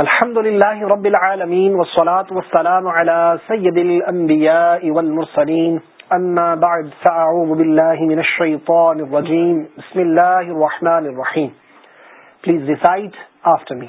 الحمد لله رب العالمين والصلاة والسلام على سيد الأنبياء والمرسلين أما بعد فأعوذ بالله من الشيطان الرجيم بسم الله الرحمن الرحيم Please recite after me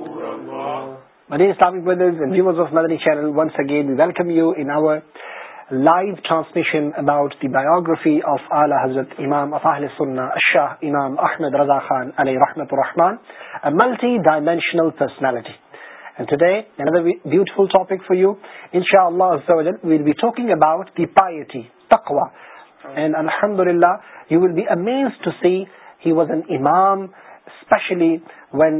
channel once again we welcome you Anwar live transmission about the biography of all حضرت امام افاہل سنا اشاہ امام احمد رزا خان ال رحمت الرحمانشنل personality when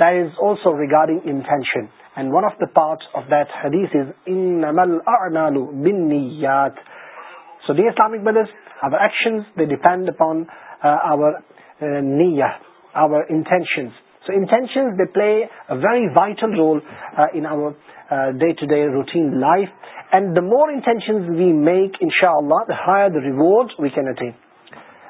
that is also regarding intention and one of the parts they depend upon intentions so intentions they play very vital role in day to day routine life and the more intentions we make ان شاء اللہ we can attack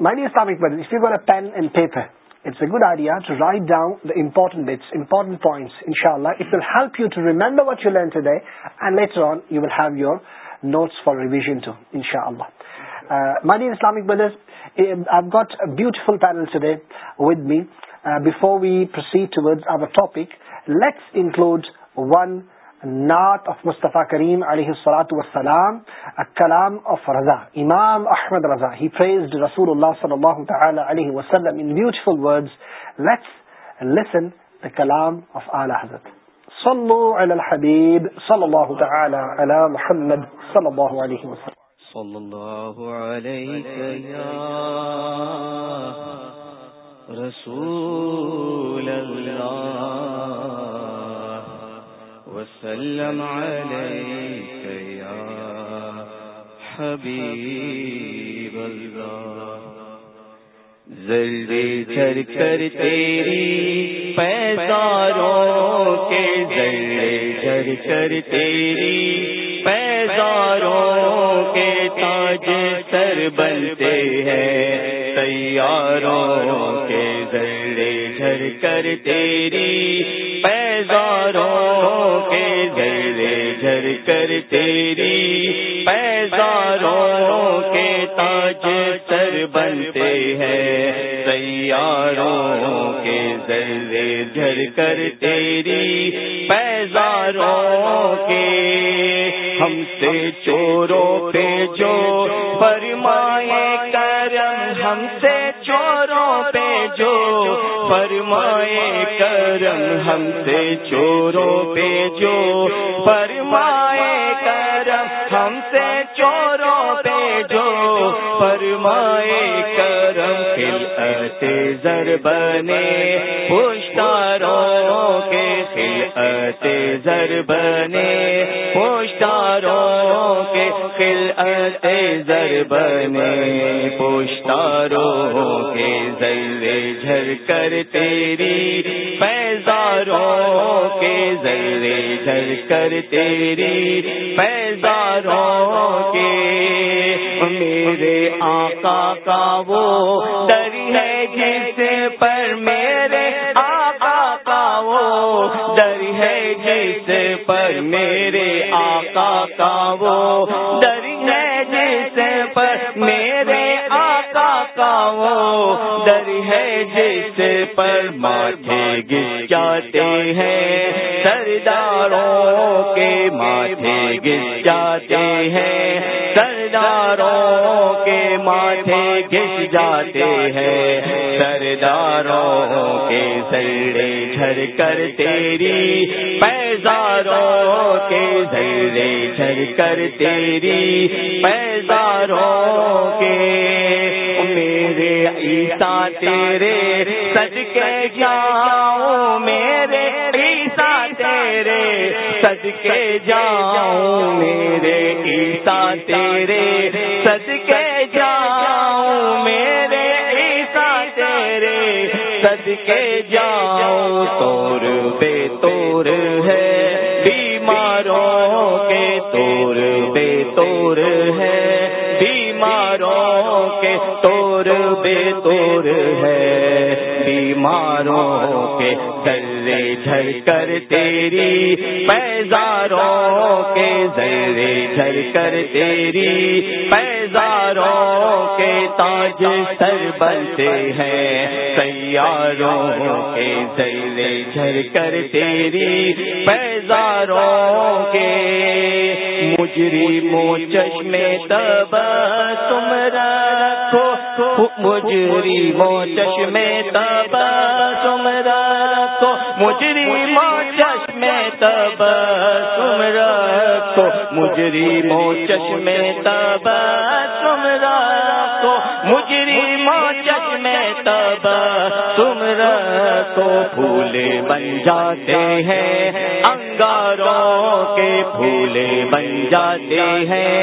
many Islamic Badr a pen and paper good I write down points will help you to remember what you learnt day and later on you well who your notes for revision to ان شاء اللہ many Islamic brothers got بینل we before we proceed towards لٹکلوڈ one نعت of Mustafa کریم علیہ السلاۃ وسلام کلام of رضا امام احمد رضا ہی رسول رسول اللہ اللہ اللہ اللہ صلی صلی صلی تعالی تعالی علیہ علیہ وسلم وسلم in beautiful words let's listen the کلام آف اعلی حضرت علی علی الحبیب محمد رضافل سلم تیار حبی زلد چر کر تیری پیزاروں کے زلد چر کر تیری پیزاروں کے تاج سر بنتے ہیں تیاروں کے زلد کر تیری پیزاروں کے گھر گھر کر تیری پیزاروں کے تاج سر بنتے ہیں سیاروں کے ذرے گھر کر تیری پیزاروں کے ہم سے چوروں پہ جو فرمائے کرم ہم فرمائے کرم ہم سے چوروں پہ جو فرمائے کرم ہم سے چوروں پہ جو فرمائے زر بنے پوشتاروں کے خلعت زر بنے پوشتاروں کے خلعت زر بنے پوشتاروں کے زر جھر کر تیری پیزاروں کے ذرے جل کر تیری پیزاروں کے میرے کا وہ در ہے جس پر میرے آقا کا در ہے جس پر میرے کا وہ در ہے جس پر میرے کا وہ در ہے جس پر مار گر جاتے ہیں سرداروں کے ماتھے گر جاتے ہیں سرداروں کے ماتھے گس جاتے ہیں سرداروں کے سرے جھر کر تیری پیزاروں کے سرے جھر کر تیری پیزاروں کے میرے عیسا تیرے سچ کے جاؤ میرے سد کے میرے عیسا تیرے سد کے میرے عیسا تیرے سد کے تور بے تور ہے بیماروں کے تور بے تور ہے بیماروں کے تو طور بے طور ہے بیماروں کے ذرے جھر کر تیری پیزاروں کے ذرے جل کر تیری پیزاروں کے تاج سر بنتے ہیں سیاروں کے ذرے جھر کر تیری پیزاروں کے مجری مو چشمے تب تمرا مجری مو چشمے تو مجری مو چشمے تو مجری مو چشمے تب سمرا راتو مجری تم تو پھولے بن جاتے ہیں انگاروں کے پھولے بن جاتے ہیں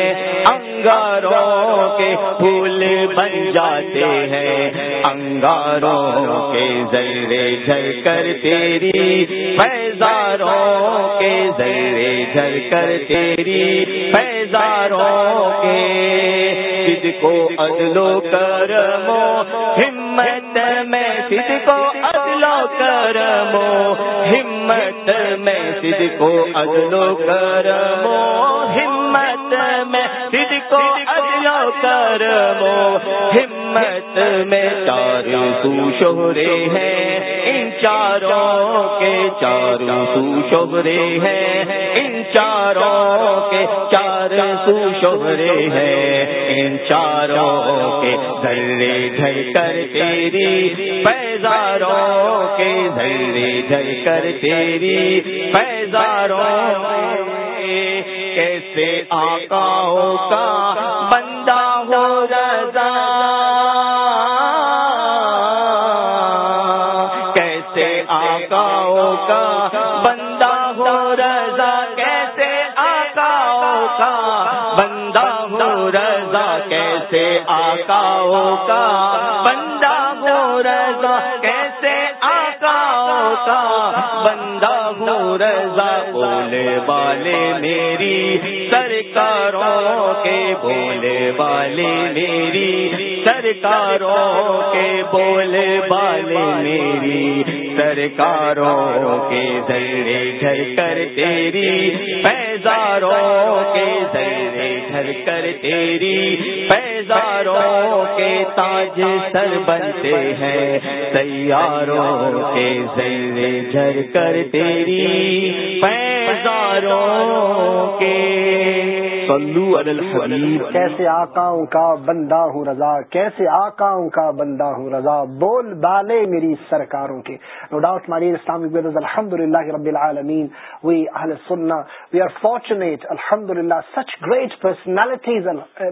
انگاروں کے پھول بن جاتے ہیں انگاروں کے ذرے جھر کر تیری پیزاروں کے ذرے جھر کر تیری پیزاروں کے کو ادلو کرمو ہمت میں ادلا کرمو ہمت میں سد کو اجلو کرمو ہمت میں سد کو اجلو کرمو ہمت میں چار سو شہرے ہیں ان چاروں کے چار سو شہرے ہیں ان چاروں کے چار سو شہرے ہیں ان چاروں کے دھلے دھر کر تیری پیزاروں کے دھلے دل کر تیری پیزاروں رو کیسے آکاؤ کا بندہ ہو رضا کیسے آکاؤ کا بندہ ہو رضا کیسے آکاؤ کا بندہ ہو رضا کیسے آکاؤ کا بندہ ہو رضا کا بندہ رضا بولے والے میری سرکاروں کے بولے والے میری سرکاروں کے بولے والے میری سرکاروں کے ذریعے گھر کر تیری پیزاروں کے ذریعے گھر کر تیری پیزاروں کے تاج سر بنتے ہیں سیاروں کے ذریعے گھر کر تیری پیزاروں کے کیسے کا بندہ ہوں رضا کیسے آکاؤں کا بندہ ہوں رضا بول بالے میری سرکاروں کے نو ڈاؤٹ مارے اسلامک الحمد للہ رب العالمین وی اہل آر فارچونیٹ الحمد للہ such great personalities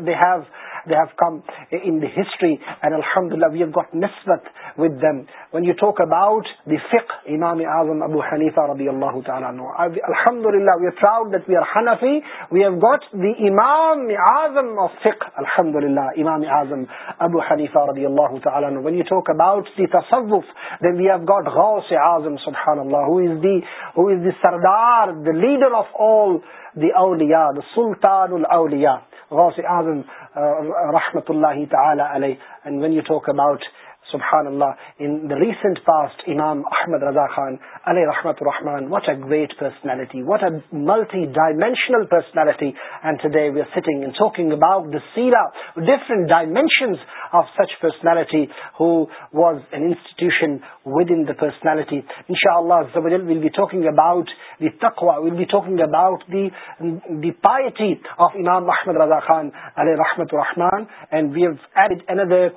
they have they have come in the history and alhamdulillah we have got nisbat with them when you talk about the fiqh imam azam abu hanifa radiyallahu ta'ala no alhamdulillah we are proud that we are hanafi we have got the imam azam of fiqh alhamdulillah imam azam abu hanifa radiyallahu ta'ala no when you talk about the tasawwuf then we have got ghawsi azam subhanallah who is the who is the sardar the leader of all the awliya the sultan al awliya غوث اعظم رحمت اللہ تعالی علیہ and when you talk about سبحان اللہ ان the recent past امام احمد رضا خان علیہ رحمت الرحمان what a great personality what a multi dimensional personality and today we are sitting and talking about the سیرا different dimensions of such personality who was an institution within the personality ان شاء اللہ will be talking about the تقوا will be talking about the the piety of امام احمد رضا خان علیہ رحمت الرحمان and we have had another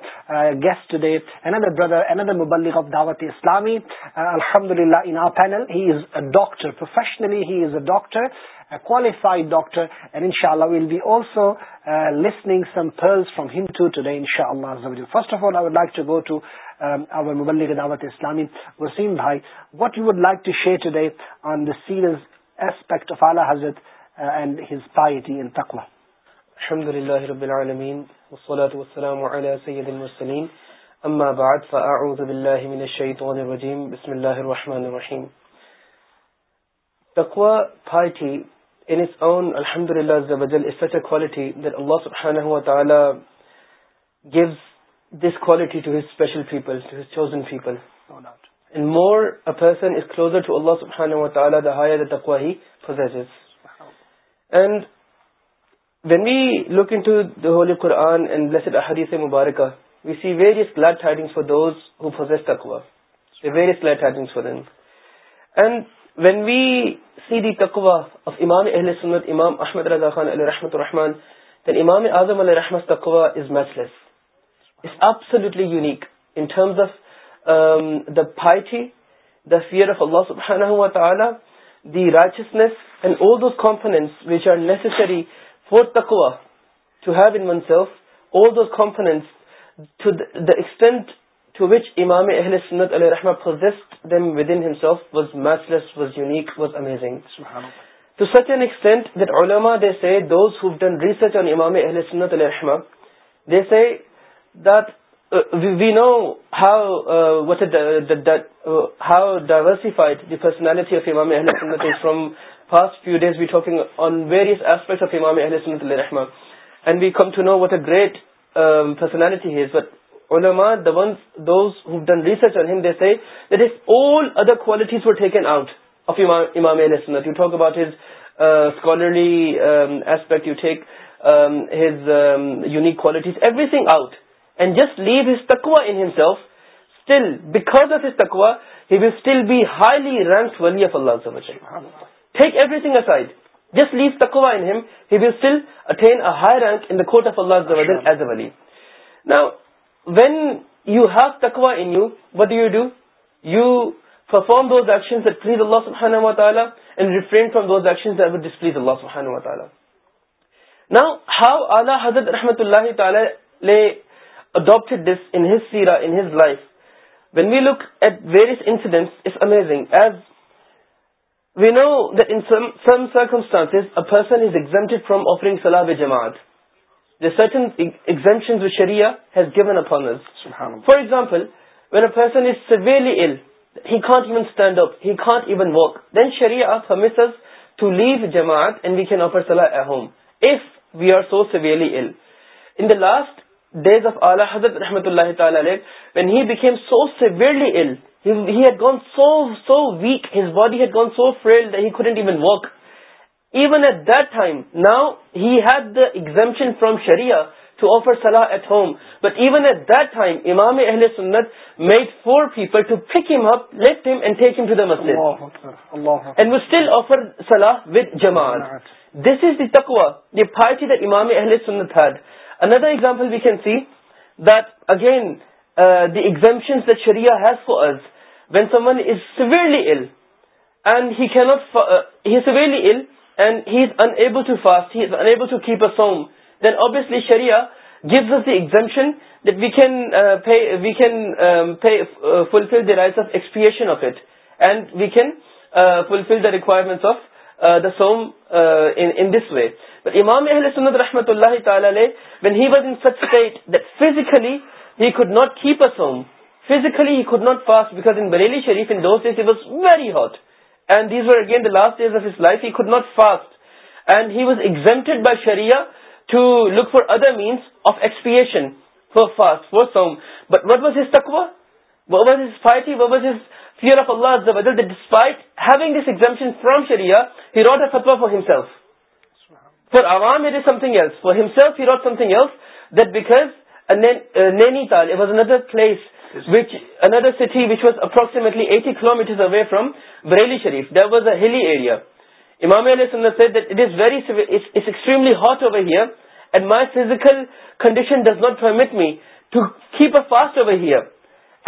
guest today Dawat اسلام ورسم بھائی what you like to share to they on the سینپیکٹ of الحزت اما بعد فاعوذ من الشیطان الرجیم بسم الرحمن الرحیم in its own alhamdulillah is is such a a quality quality that Allah Allah subhanahu subhanahu wa wa ta'ala ta'ala gives this to to to his his special people, people. chosen And And and more person closer the the the higher Taqwa he possesses. when we look into Holy Quran blessed Ahadith Mubarakah, we see very سلڈنگ for those as تکوا ویریڈنگ فورز and when we see the تکوا of امام اہل امام احمد الرضا خان علیہ رحمت الرحمان دین امام اعظم علیہ رحمت تکوا is matchless absolutely unique is of the fight فرف the righteousness and all those confidence which are necessary for تکوا ٹو ہیو این منسرو اول دوس کانفنس ٹو داسٹینٹ ٹو وچ امام اہل سنت علیہ دم within himself was matchless was unique was amazing to such an extent that اولما they say those who done research on امام اہل سنت علیہ they say that we know how what how diversified the personalities from first few days we talking on various aspects of امام اہل سنت عل رحما and we come to know what a great personalities but in ونزن research all authorities taken out you talk about his scholarly aspect you take his unique quality everything out and just leave his تکوا انسٹی because of his تکوا he'll still be highly rank one you فل لال such take everything it just lease تقوا high rank when you have تکو you what do you perform those action حضرت رحمتہ اللہ this سیرا when we look at various incident amazing as we know the same circumstance a person is exempt from offering سل we جماعت سرچنگشن شیریا has given ارد for example well a person is severely ill he can't stand up he can't even walk then شریفز to leave جماعت and we can offer سل a home if we are so severely ill in last رحمت اللہ تعالیٰ امام اہل meat for people this is the تکوا یہ ا ندر اگزامپل وی کین سی دگن دی ایگزامپشنس د شری has for is was someone is severely ill and he severely ill and has in fast has unable to keep a سو then ابس شرییا give the exemption then fulfil the right of expiation of it and we can fulfil the requirements of the سوم in دس وے امام اہل سنت رحمت اللہ تعالی when he was in such physically he could not keep physically he Bareilly Sharif very hot and these وگین the last life had not fast and he was exempted by شرییا to look for other means of expiation for fast for سوم but what was his تخوا what was his fight what was his fear of Allah is with disputing from Shreya فتو for ہلف for اوام L for ہمسنگ else Naini Tal another place approximately eighty kilo metre away from Bareilly Sharif there was a hilly area امام نے hot away here and my physical condition does not fit me to keep a fast O here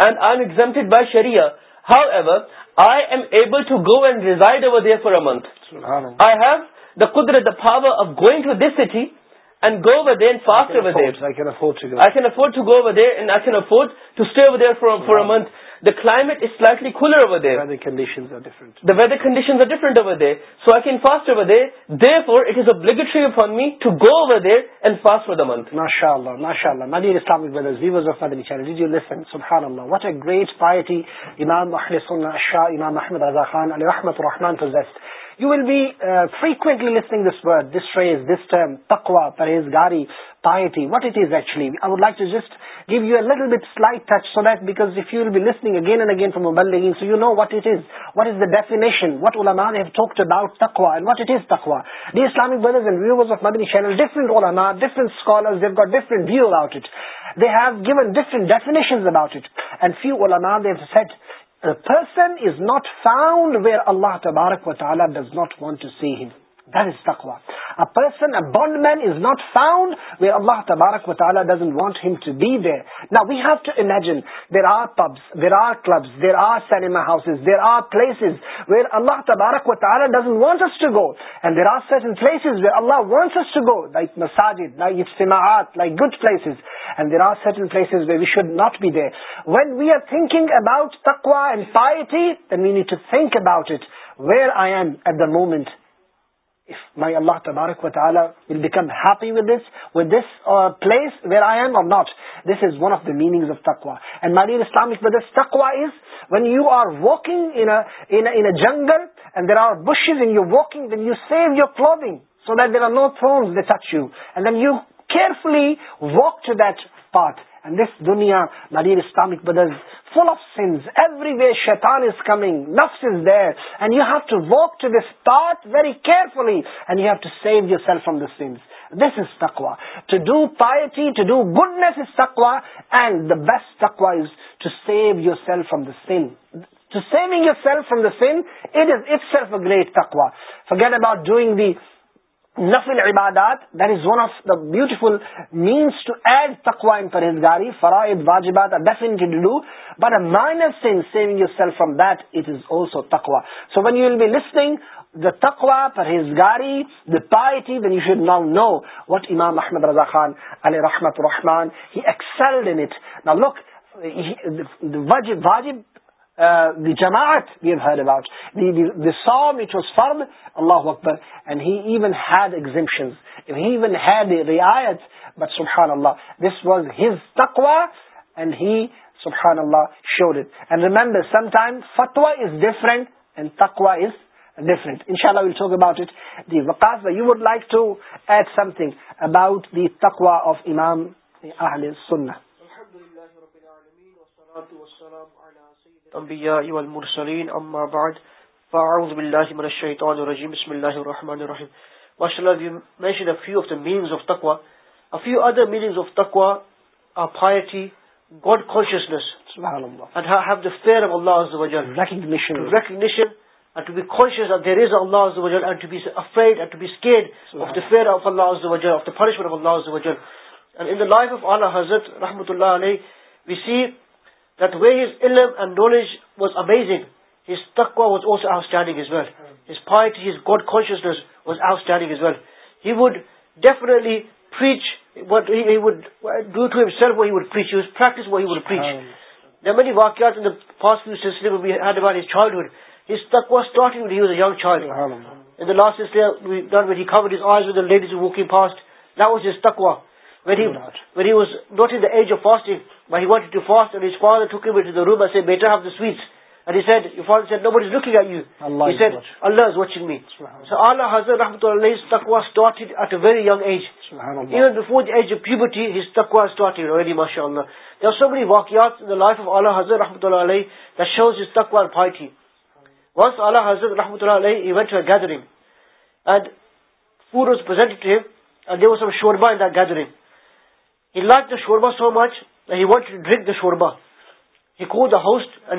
and I am exempted by Shreya however I am able to go and reside ودے for a month I have the قدرت power of گوئگ to this city and go ودے fast I a for to stay ودے fourth شاہد ازا خان علیحمد رحمان ٹوٹ you will be frequently listening this words this تکو پہ گاری what it H would like to just give you year لنٹ لائک ٹچ سو دیک because listening again and again from so you know what it what is the definition what ولاٹ تھوکٹ what it's تخوا the Islamic different different different view about it given different definition about it said the person is not sound where اللہ تبارک مطالعہ does not want to see him person a bond man is not sound where اللہ تبارک و تعالیٰ about it where تبارک وط will become happy with this with this place where I am اورز one of the meanings of تکوا and mind Islamic و this تکوا is when you are walking a jungle and there are bushes in your walking then you save your کلوگ so there are no thorns the touch you and then you carefully walk to داتھ this دنیا ندی Islamic بدل full of sins every way شیتانگ نفس there and you have to walk to this very carefully and you have to save yourself from the sins this is تکو to do piety goodness is تکوا and the best تکوا is to save yourself from the sin to saving yourself from the sin it is itself a great تکوا again about doing the نفل عبادات that is one of the beautiful means to add تکوا ان پرہیز فرائد واجبات but a minus yourself from that it is also تکوا so when you will be listening the تکوا گاری the piety when you should now know what امام احمد رضا خان علی رحمت ہی ایکسلڈ نا لک واجب جماعت ریمبرنٹ تکواٹ ان شاء اللہؤٹ it the like to at something about the تکوا آف امام سننا الانبياء والمرسلين اما بعد فاعوذ بالله من الشيطان الرجيم بسم الله الرحمن الرحيم washallah we mentioned a few of the means of taqwa a few other meanings of taqwa are piety god consciousness subhanallah and have the fear of allah azza wa jalla recognition to recognition and to be conscious that there is allah azza wa jalla and to be afraid and to be scared of the fear of allah azza wa jalla of the punishment of allah azza wa jalla and in the life of Allah hazrat rahmatullah alayh we see the way and knowledge was amazing تکوا was Os outstanding God consciousness was outstanding he وڈلیز وو he واکیات childhood تکوا starting with his child walking fast تکوا very various not age of fast in But he wanted to fast and his father took him into the room and said, Beta, have the sweets. And he said, your father said, nobody's looking at you. Allah he said, watching. Allah is watching me. So Allah Hazar, his taqwa started at a very young age. Even before the age of puberty, his taqwa started already, mashallah. There are so many waqiyats in the life of Allah Hazar, that shows his taqwa and piety. Once Allah Hazar, he went to a gathering. And food was presented to him. And there was some shorba in that gathering. He liked the shorba so much, shorba doesn't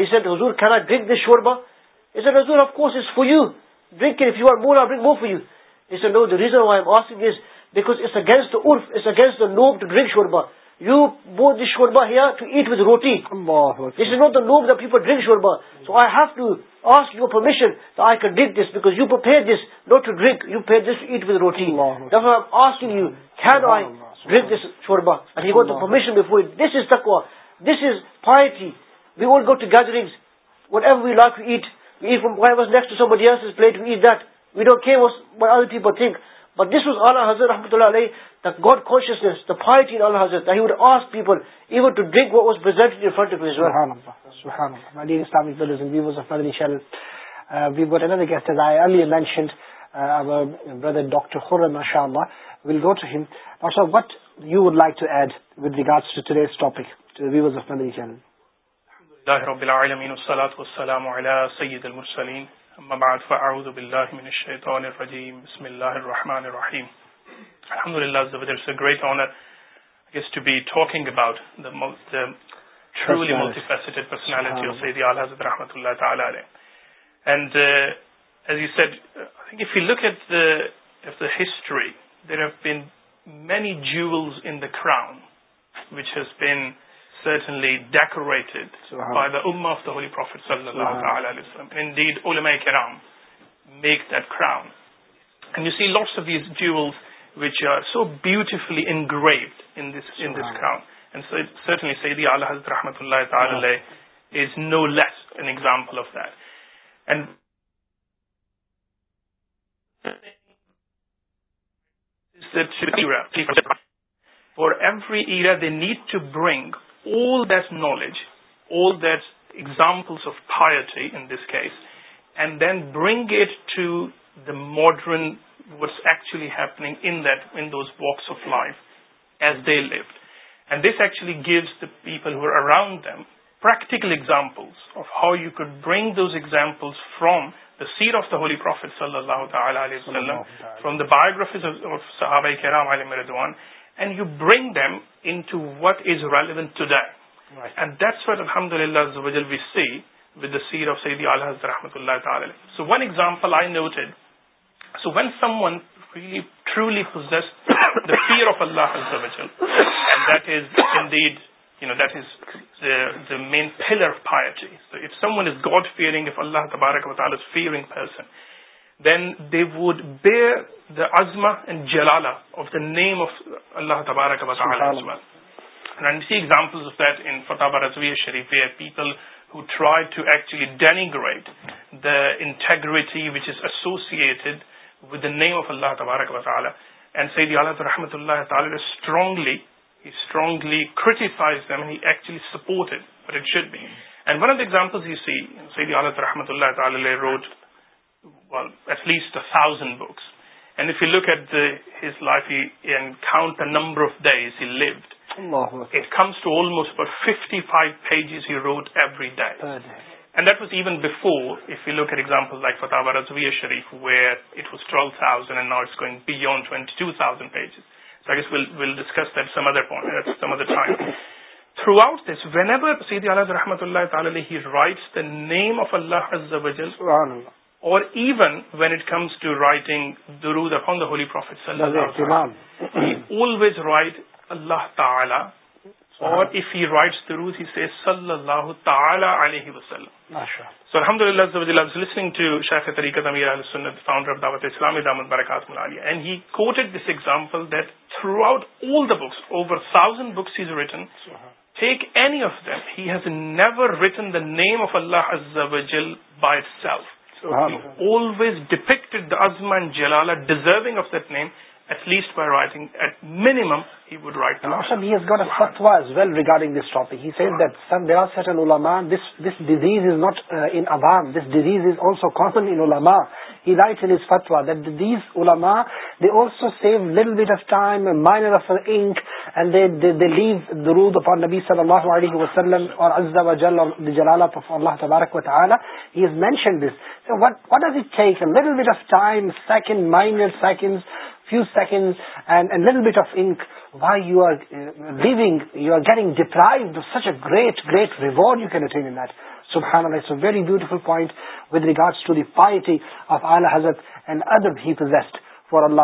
against against no to drink shorba you مو shorba to eat with roti this this no to drink you fear رحمۃ اللہ علیہس people uh, our brother Dr. Khurra, mashallah, will go to him. Also, what you would like to add with regards to today's topic to the viewers of Family Channel? Alhamdulillah, Rabbil Alameen, Assalatu wassalamu ala Sayyid al-Mursaleen. Amma ba'd fa'a'udhu billahi min ash-shaytan ar-rajim. Bismillah ar-Rahman ar-Rahim. Alhamdulillah, it's a great honor, I guess, to be talking about the, the truly multifaceted personality of Sayyidi Al-Hazad, rahmatullahi ta'ala alayhi. And uh, as you set if you look at the history there have been many جن the crown which has been certainly decorated صلی اللہ and اولی my crown make دراؤنڈ you see last of these jewels which are so beautifully in grit crowned certainly Saeedi آلح الرحمۃ اللہ تعالی is no less an example of that and For every era, they need to bring all that knowledge, all that examples of piety in this case, and then bring it to the modern, what's actually happening in those walks of life as they lived. And this actually gives the people who are around them practical from of دافٹ we see with of سعید رحمت اللہ فبا رضوی شریفل ڈینگ رائٹریٹی which is associated with the name of اللہ تبارک وطالیہ and سعید رحمۃ اللہ تعالی نے اسٹرانگلی اسٹرانگلیز اور ایگزامپلز یو سی سید اللہ رحمۃ اللہ تعالی wrote at least thousand books and you look head life count number of this load it comes to آلم اپجز that was even before if you look at examples like فتابہ رضوی شریف ہوئے was troll thousand and knots going beyond twenty two thousand pages throughout this ویند رحمتہ اللہ تعالی he writes the name of اللہ اور even when it comes to writing the رو the phone the holy prophets اول ویز write اللہ تعالی اور if ی رائٹ ہی سے صلی اللہ تعالیٰ الحمد للہ دامد برکات name of Allah bite self always depicted ism and جلال نبی صلی اللہ علیہ few second and a لمب in why you آرگنگ such a great great reward you کینک سبحان very beautiful point with regards to the party of الحزت and other best for Allah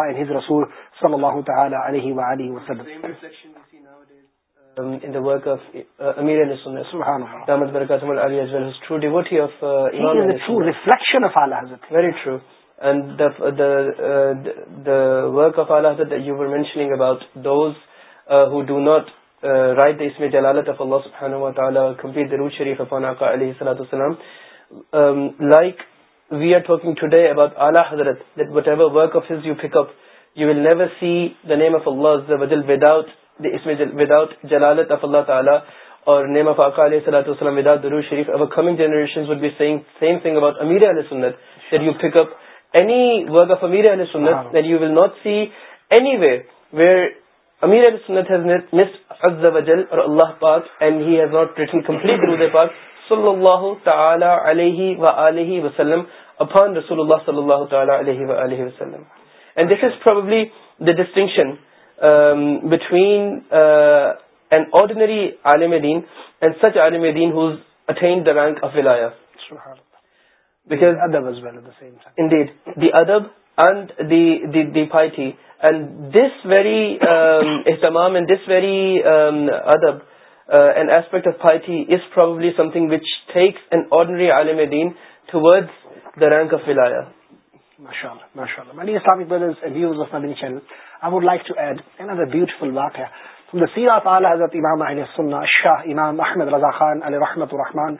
and work of الہ حضرت you were mentioning about those who do not write the اس میں جلالت if اللہ تعالیٰ دروش شریف علیہ like we are talking today about اعلی حضرت that ever of is you pick up you will never see them of Allah is the وزل without Jalal of اللہ تعالیٰ اور name of آقا علیہ صلاحۃ السلام وداؤت دروش شریف اب coming generation would bag same thing about امیر رس اللہ تعالیٰ distinction between and ordinary Alam then and such عالم دین اٹینک آف الایا ری عینک ا بیوٹیفل واٹ نصیر سیرا حضرت امام اہل سنہ شاہ امام احمد رضا خان علیہ رحمت الرحمان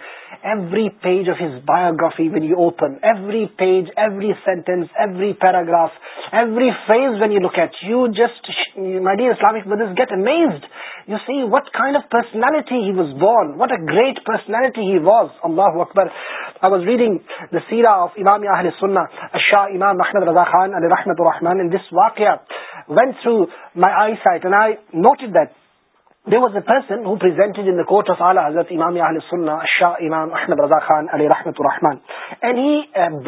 every page of his biography when you open every page every sentence every paragraph every phase when you look at you just my dear Islamic get amazed you see what kind of personality he was born what a great personality he was اللہ اکبر I was reading the سیرا of امام اہل سنہ شاہ امام احمد رضا خان الرحمان رحمۃ this واقعہ when through my eyesight and I note that there was a presented in the quote of Ala Hazrat Imam سُنہ اشاہ امام احمد رضا خان علیہ رحمۃ الرحمان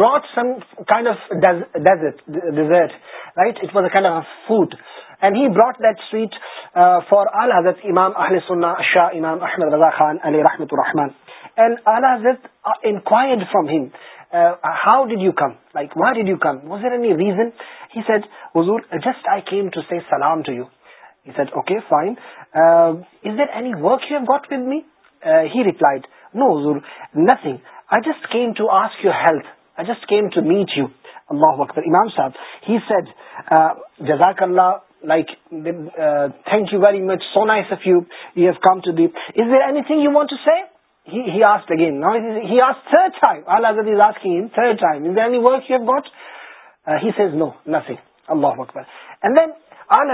فار آل حضرت امام احل ساہ امام اشرد رضا خان علیہ رحمۃ الرحمان اینڈ الزت from him how did you come like why did you come what air any reason just I to see سلام ٹو یو فائنز there any work you if گن me replied no nothing came to ask your health meet you اللہ امام صاحب جزاک اللہ like thank you very much so nice of you you has come to دیپ is there any thing you want اگینیو اب says نو نتنگر شاہ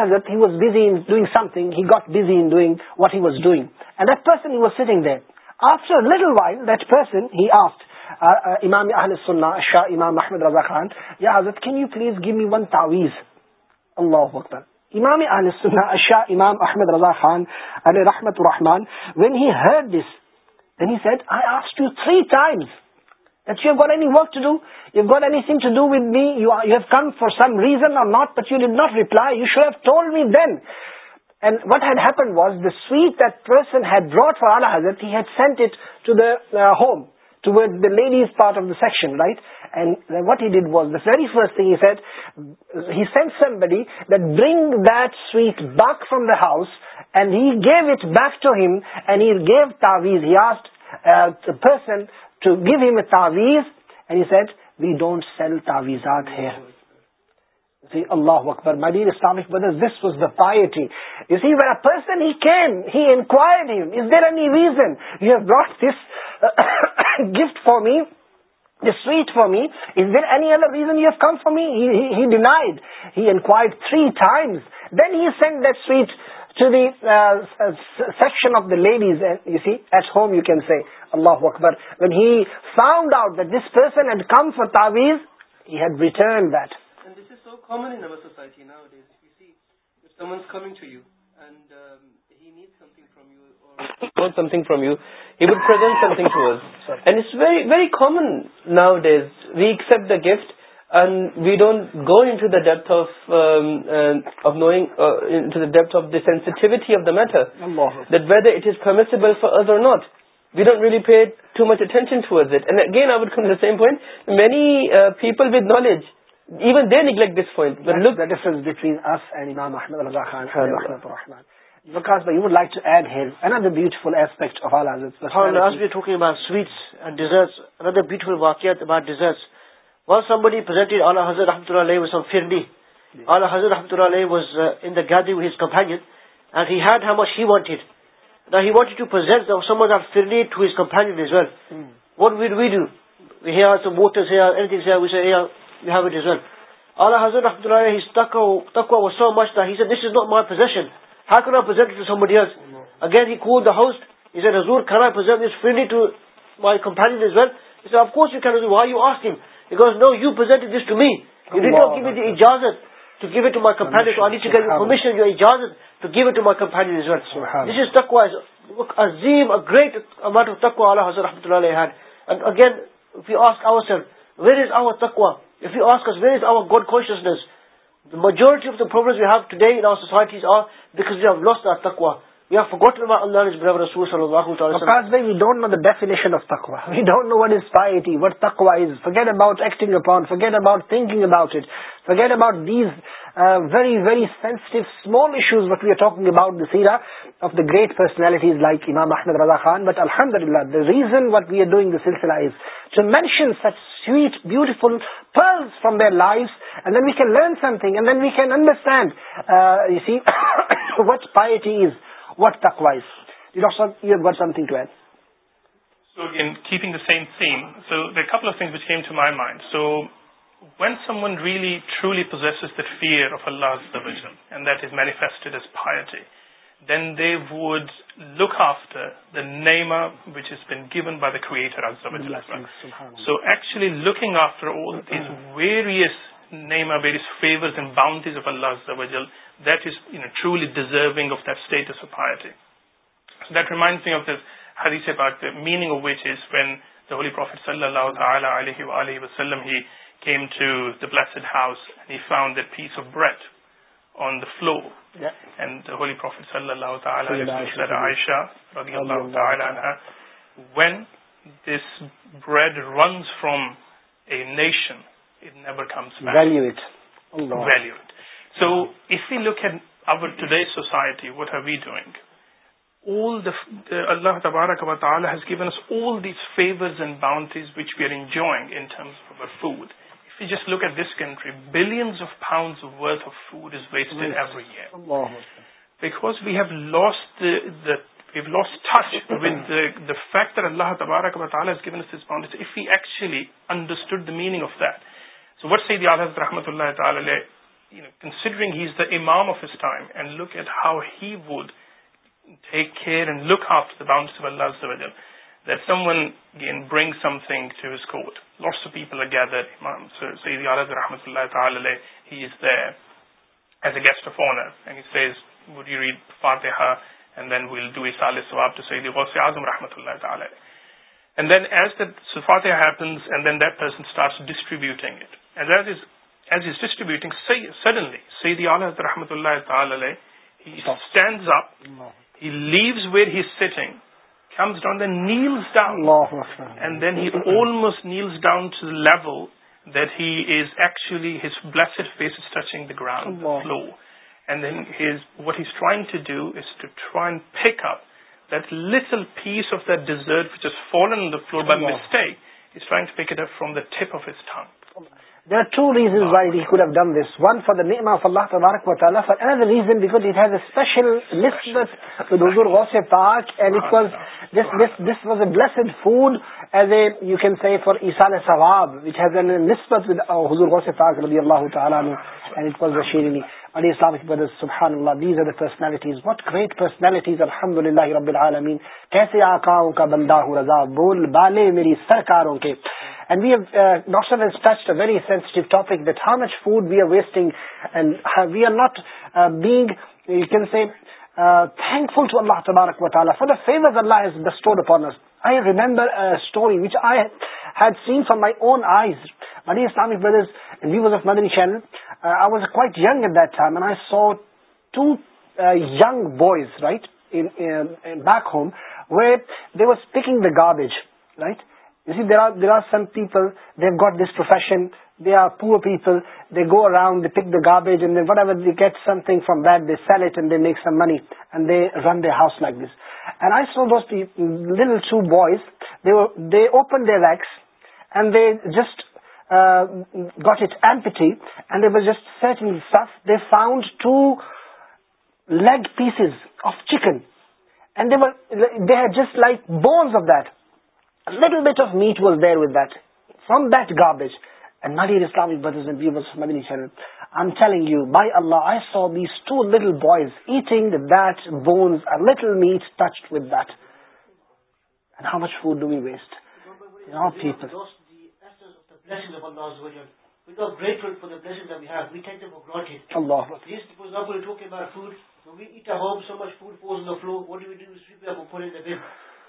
امام احمد رضا خان یا حضرت گیو یو ون تاویز اللہ وقت امام عہل سُنہ اشاہ امام احمد رضا خان علامت الرحمان وین ہیٹری That you have got any work to do, you've got anything to do with me, you have come for some reason or not, but you did not reply, you should have told me then. And what had happened was, the sweet that person had brought for Ala Hazrat, he had sent it to the uh, home, towards the ladies' part of the section, right? And what he did was, the very first thing he said, he sent somebody that bring that sweet back from the house, and he gave it back to him, and he gave ta'weez. He asked uh, the person to give him تاویز and said we don't sell تاویزات اللہ اکبر مدین اسلام this was the piety where a person he can he inquire he there any reason you have brought this gift for me this sweet for me if there any other reason you have come for me then he inquire three times then he sent the to the section of the ladies at home you can see اللہ اکبر one had out person and come for تاویز returned soon society from you wasn't very very common nowadays we accept the gift and we don't go into the depth of of knowing of the sensitivity of the matters for note وداؤنٹ really fat too much attention toes and again I وم the same point many people with knowledge then neglect this point لکفرنس book like to ایڈیفل واکیت days Well, somebody presented Allah Hazrat Rahmatullah Alayhi with some firni. Yeah. Allah Hazrat Rahmatullah Alayhi was uh, in the gathering with his companion, and he had how much he wanted. Now, he wanted to present some of that firni to his companion as well. Mm. What would we do? We hear some waters here, anything here, we say, yeah, we have it as well. Allah Hazrat Rahmatullah Alayhi, his taqwa taqwa was so much that he said, this is not my possession. How can I present it to somebody else? No. Again, he called the host. He said, Hazur, can I present this firni to my companion as well? He said, of course you can, why are you asking? بکازت go اٹوینٹس رحمۃ اللہ our sir Veer is our گڈارٹی of today get about about great پرلٹیز like امام Ahmad Raza Khan but الحمد للہ the reason what ویئرشن such sweet بل پس from their life then we can learn something we can اینڈرسٹینڈیز واٹ دائف ٹوٹ so in keeping the same same so دبل of thing which came to my mind so when someone really truly پرز the fear of Allah افزا vision and this manifested is پائٹ then they was look after the نیما which is better of the وژ so actually looking after all is various name favour boundaries of Allah this a truly ڈیزر مینگز went وسلم floor when this bread runs from a nation very good so if you look at our today society what are we doing old اللہ تبارک بتا has given us all these favour and boundaries which we are enjoying in terms of our food you just look at this country billions of pounds worth of food is waste every year because we have lost we've lost touch with factor اللہ تبارہ کتال given us باؤنڈریٹ you us understood the meaning of the وٹمۃ اللہ at how he guest offer distributing distributing suddenly رحمۃ اللہ تعالی stand up he leaves where he sitting kneels down then he almost kneels down level has ایکچولیڈ face touching then has trying to do is to trying pick up face of دزرو which is follow by is trying to pick up from the ٹھیک of اسک الحمد اللہ رب المین کیسے آکاؤں کا بندہ ہوں رضا بول بالے میری سرکاروں کے تھینک فل ٹو اللہ تبارک و تعالیٰ back home with the was packing the گارج right You see, there are some people, they've got this profession, they are poor people, they go around, they pick the garbage, and then whatever they get something from that, they sell it and they make some money, and they run their house like this. And I saw those little two boys, they opened their rags, and they just uh, got it empty, and they were just searching stuff. They found two leg pieces of chicken, and they had just like bones of that. Little bit of meat was beer with from داربیج نڈیئر I am challenging you by Allah I saw بیو little boys eating that bones little meat touch with then how much food waste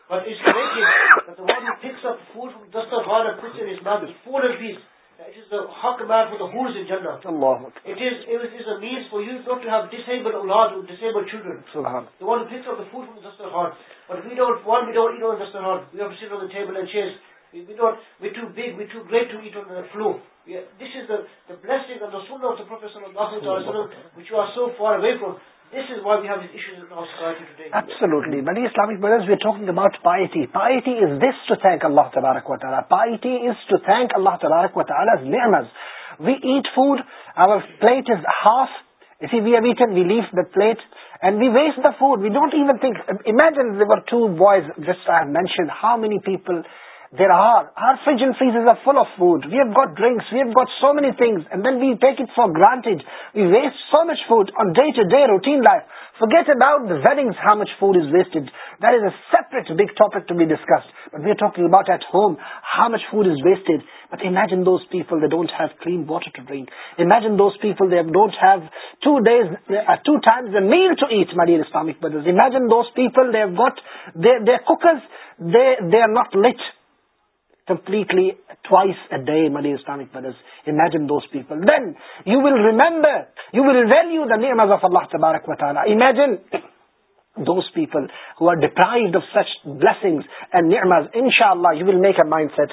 But it's making that the one who picks up food from dust of hell and puts it in his mouth is full of these. It is the haq man for the hoors in Jannah. Allah. It is it is a means for you not to have disabled Allah or disabled children. Subhan. The one who picks up the food from the dust of hell. But we don't one we don't eat on the dust of hell. We have to sit on the table and chairs. We, we don't, we're too big, we're too great to eat on the floor. We, this is the, the blessing and the sunnah of the Prophet which you are so far away from. Talking about party party is this to thank اللہ تعالیٰ party is to thank اللہ تعالیٰ we eat food our plate is half of we am eaten we leave the plate and we waste the food we don't اینک imagine your two boys just I had how many people full of food we've got drinks but people to drink completely twice a day ملے Islamic مرز imagine those people then you will remember you will well you the name as of اللہ تبارک متعلقن those people who are deprived such bills ان شاء اللہ you will make are mind set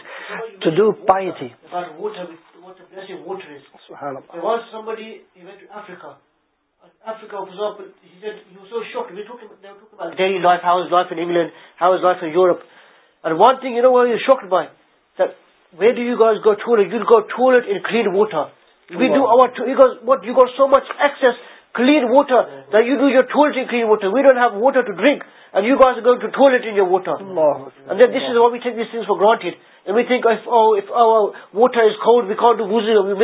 to do پائی thing how is while for Europe so much S clean water water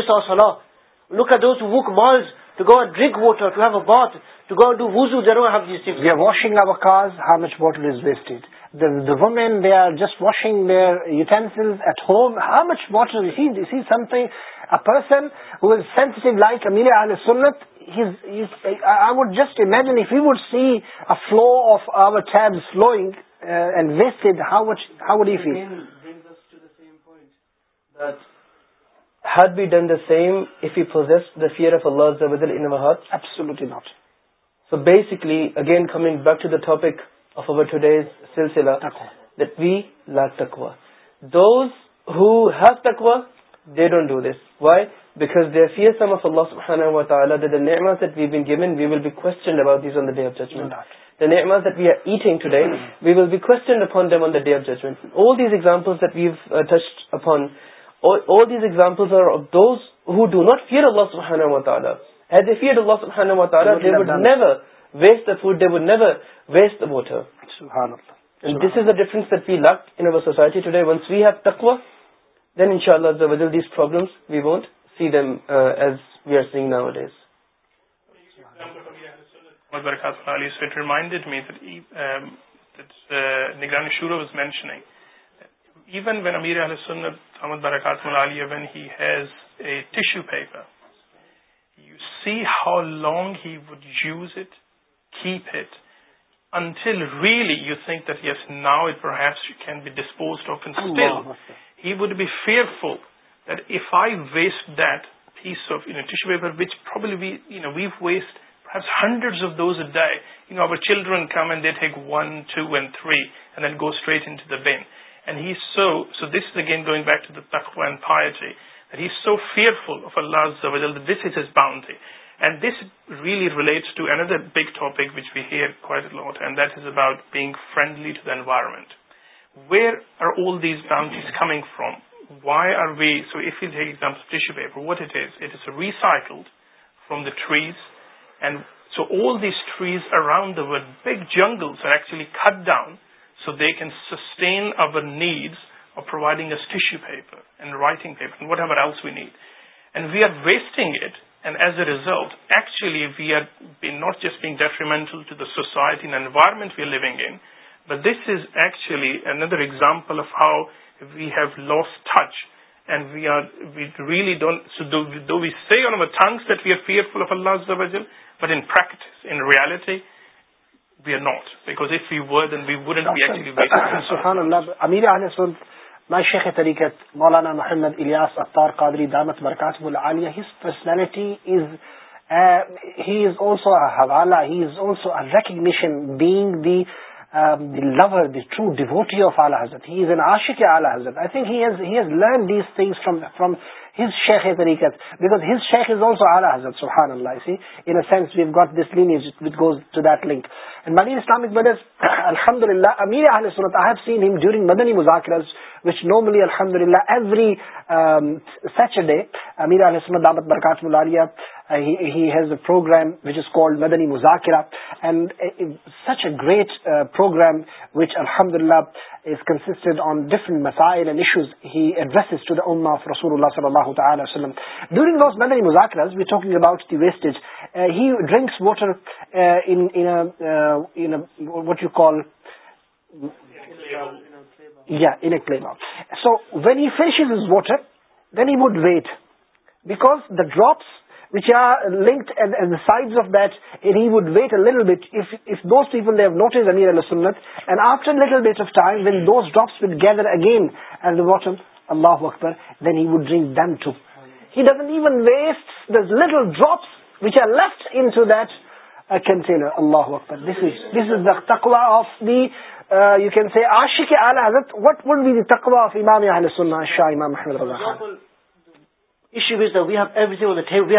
سلحا لوکا دک ماض to go or drink water the one they are just washing they are utensils at home how much water he see something a person's life I would just imagine would see flow of our ہیلوگ waste how much how would you feel had be done the same if you پوز the fear of ا لرز وبس not so basically again coming back to the topic of our today's silsila that we lack taqwa those who have taqwa they don't do this why because they fear some of Allah subhanahu wa ta'ala that the ni'mas that we've been given we will be questioned about these on the day of judgment the ni'mas that we are eating today we will be questioned upon them on the day of judgment all these examples that we've uh, touched upon all, all these examples are of those who do not fear Allah subhanahu wa ta'ala had they feared Allah subhanahu wa ta'ala they would never waste the food they would never ویسٹرنس lock او society ان شاء اللہ these problem we won't see them as we are سیگ نور these minded even وینس Ahmad he would use it پ it until realise now پرن be disposed of he would be fearful that if I waste this of you know two paper which probably we waste per hundred of those ڈائی you over children come and that Hague one two and three goes in bed Hess is again going back to the تخوائے فل of Allah this is is bound they And this really relates to another big topic which we hear quite a lot, and that is about being friendly to the environment. Where are all these bounties coming from? Why are we, so if you take example of tissue paper, what it is recycled from the trees, and so all these trees around the world, big jungles are actually cut down so they can sustain our needs of providing us tissue paper and writing paper and whatever else we need. And we are wasting it and as a reserve actually we are not just bag detrimental to the society environment we are لوگ int this is actually another example of how we have lost touch and we are we really see on O things we are fair full of Allah but Anas in reality we are not because معشخ تریقت مولانا محمد الیاس اختار قودری دامت برکات بل عالیہ his پر ہی حوالہ hashing سیچر day امیر علیہ بابت برکات ملالیہ has a gram which is called Madani مزاکرا and such a great programme which الحمد اللہ از کنسٹڈ آن ڈفرینٹ مسائل ہی اڈریسز ٹو د اما آف رسول اللہ صلی اللہ تعالی وسلم during Madani Muzakras which talking about the waste he drinks water what you call a so very he fish is water when he would wet back the drops which are linked again at the واٹن اللہ اخبر even waste which آرفٹ اللہ اکترا of حضرت what would beef امام سُن شاہ امام Khan going after fuse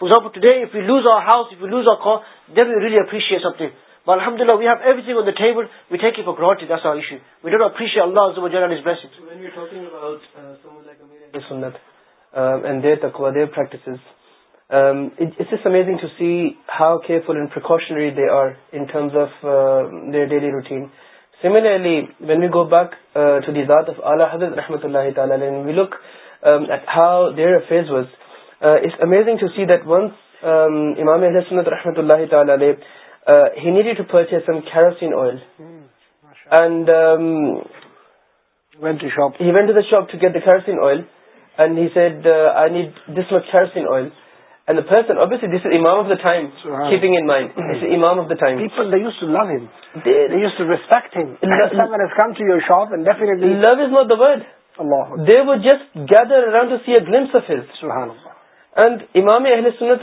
loss today thing re arms of their daily routine similarly when we go back to دیات حضرت رحمت اللہ تعالی we look how there was it's amazing to see that once امام اہل سنت رحمتہ علیہ he need to فرسٹین oil and shop he went to the shop to get the kerosene oil and had this ما kerosene oil and the person ابسلی this is aim of the time keeping in mind this is ایمام of دائمیکٹ love is not the word they would just gathered see a glass of ہزار اللہ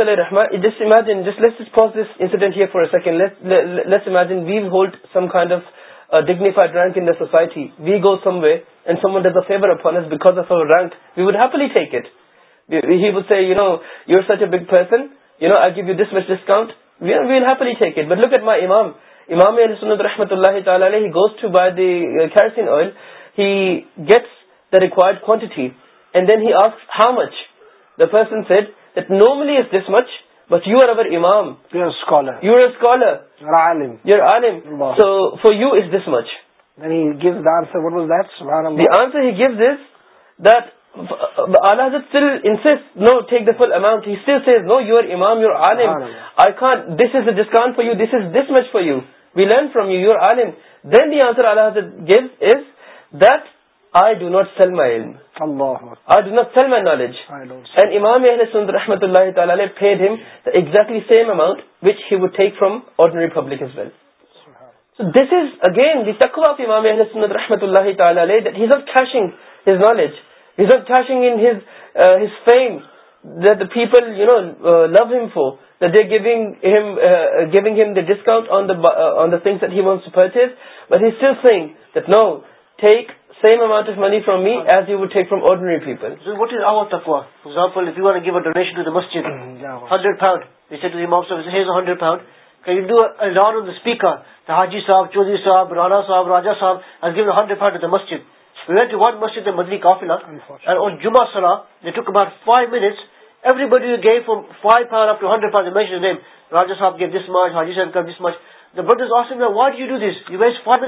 پاز this incident فورینڈ we hold some kind of dignified rank in society we go some way فیورکلیٹ big پرائی امام امام علیہ الرحمۃ اللہ تعالیٰ gets required quantity and then he ask how much the person said دو ملی is this much but you are aware امام you are scholar you is scholar your all for you is this much answer he gives از دلحت no you are امام your all this is the discount for you this is this much for you we learn from you your Alam then the answer الحادت give is that I do not sell my علم I do not sell my knowledge and امام اہل سند رحمۃ اللہ تعالیٰ نے پھیر ہم the exactly same amount which he would take from ordinary public is well so this is again the تقوی آف امام اہل سنت رحمت اللہ تعالیٰ علیہ that he is not cashing his knowledge he is not cashing in his his fame that the people you know uh, love him for that they're giving him uh, giving him the discount on the uh, on the things that he wants to purchase but he's still saying that no take ری وٹوگزام the speaker the حاجی صاحب چودھری صاحب رانا صاحب راجا صاحبریڈ to مسجد مسجد دا مدلی کافی صاحب give this much سرزم what you do this use father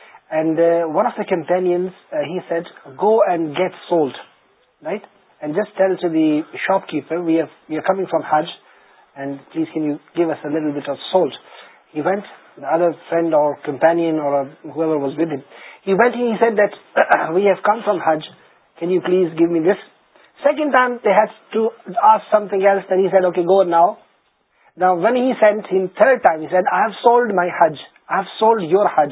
and one of the کیمپینٹ go and get sold right and just tells to the shopkeeper coming from ہج and please can you give سوڈرڈ or one he sent ہین third time I sold my ہج I have sold you are ہج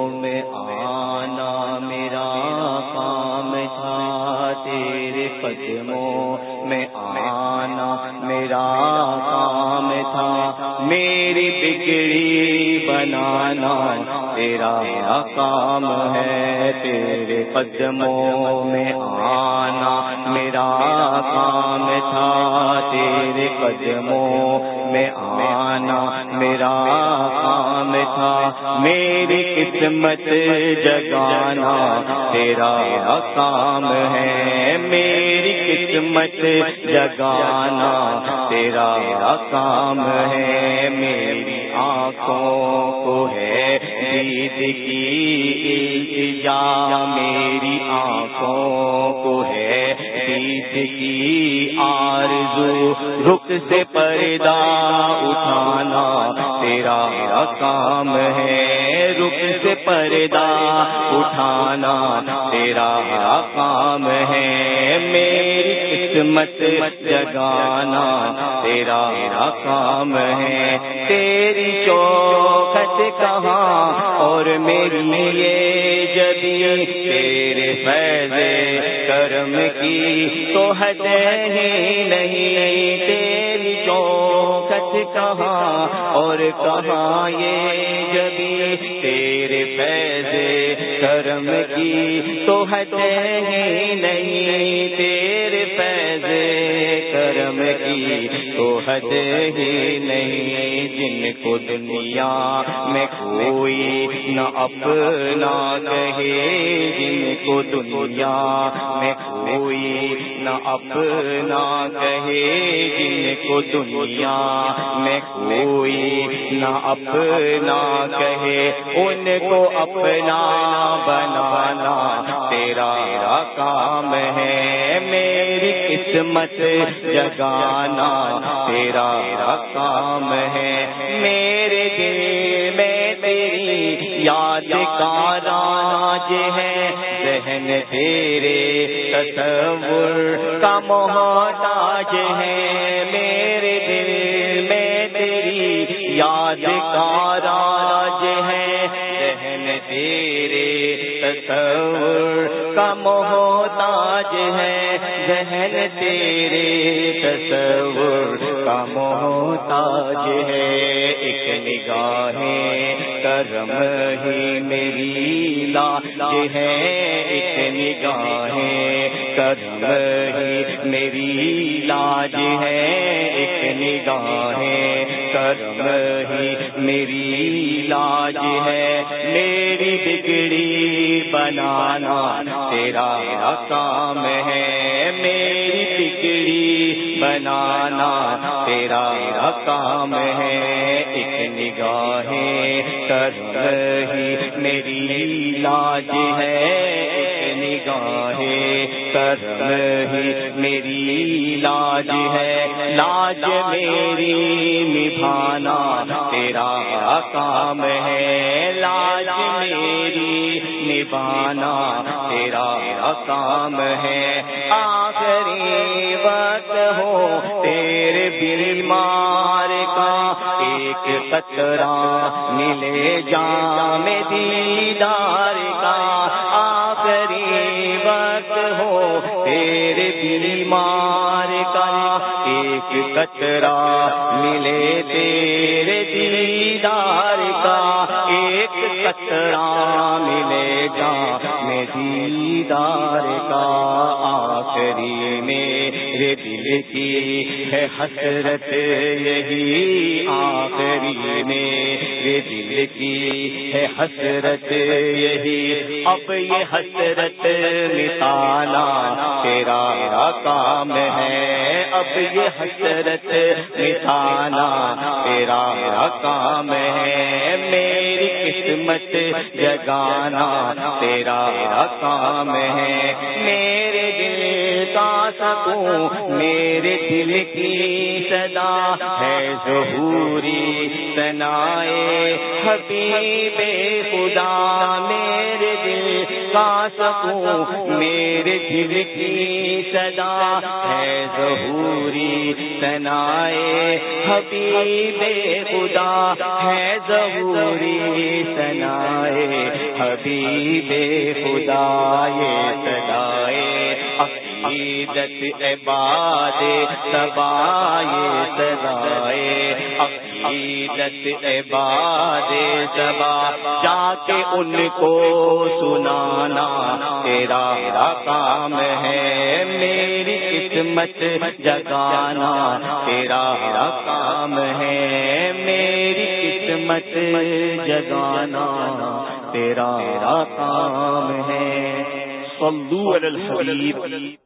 قدموں میں آنا میرا کام تھا میری بگڑی بنانا تیرا کام ہے تیرے قدموں میں آنا میرا کام تھا تیرے قدموں میں آنا میرا کام تھا میری قسمت جگانا تیرا کام ہے میرا خدمت جگانا تیرا کام ہے میری آنکھوں کو ہے عید کی جا میری آنکھوں کو ہے عید کی آر ز رخ سے پردہ اٹھانا تیرا کام ہے رخ سے پردہ اٹھانا تیرا کام ہے میرے قسمت جگانا تیرا میرا کام ہے تیری چوکھٹ کہاں اور میری یہ جبی تیرے فیض کرم کی تو حد ہی نہیں تیری چوکھٹ کہاں اور کہاں یہ جبی تیرے فیض کرم کی تو حد ہی نہیں تیرے فیض کرم کی تو حد ہی نہیں جن کو دنیا میں کوئی نہ اپنا کہے جن کو دنیا میں کوئی نہ اپنا جن کو دنیا میں کوئی نہ اپنا کہے ان کو اپنا بنانا تیرا کام ہے میری قسمت جگانا تیرا کام ہے میرے دل میں تیری یاد جو ہے ذہن تیرے تصور کا محتاج ہے میرے دل میں تیری یاد کا راج ہے ذہن تیرے تصور کا محتاج ہے ذہن تیرے تصور کا محتاج ہے ایک نگاہیں کرم ہی میری یہ ہے ایک نگاہ ہے کرم ہی میری لاج ہے ایک نگاہ ہے کرم ہی میری لاج ہے میری بگڑی بنانا تیرا کام ہے میری بگڑی بنانا تیرا کام ہے ایک نگاہ سر ہی میری لاج ہے ایک نگاہ ہے سر ہی میری لاج ہے لاج میری نبھانا تیرا کام ہے لاج میری نبھانا تیرا کام ہے آخری وقت ہو تیرے بل ماں قطرہ ملے جام دیدار کا آخری وقت ہو تیرے بیمار کا ایک قطرہ ملے تیرے دیدار کا ایک قطرہ ملے جام دیدار کا آخری میرے دل کی ہے حسرت یہی آخری میرے دل کی ہے حسرت یہی اب یہ حسرت مثالا تیرا کام ہے اب یہ حسرت مثالا تیرا کام ہے میری قسمت جگانا تیرا کام ہے میرے سکوں میرے دل کی صدا ہے ظہوری سنا حبیب خدا میرے دل کا سکوں میرے دل کی صدا ہے ظہوری تناائے حبیب خدا ہے ظہوری سناائے حبیب بے خدا ہے سنا عقیدت عباد سبائے سدائے عقیدت عباد سبا جا کے ان کو سنانا تیرا کام ہے میری قسمت جگانا تیرا کام ہے میری قسمت جگانا تیرا کام ہے صلو علی الحبیب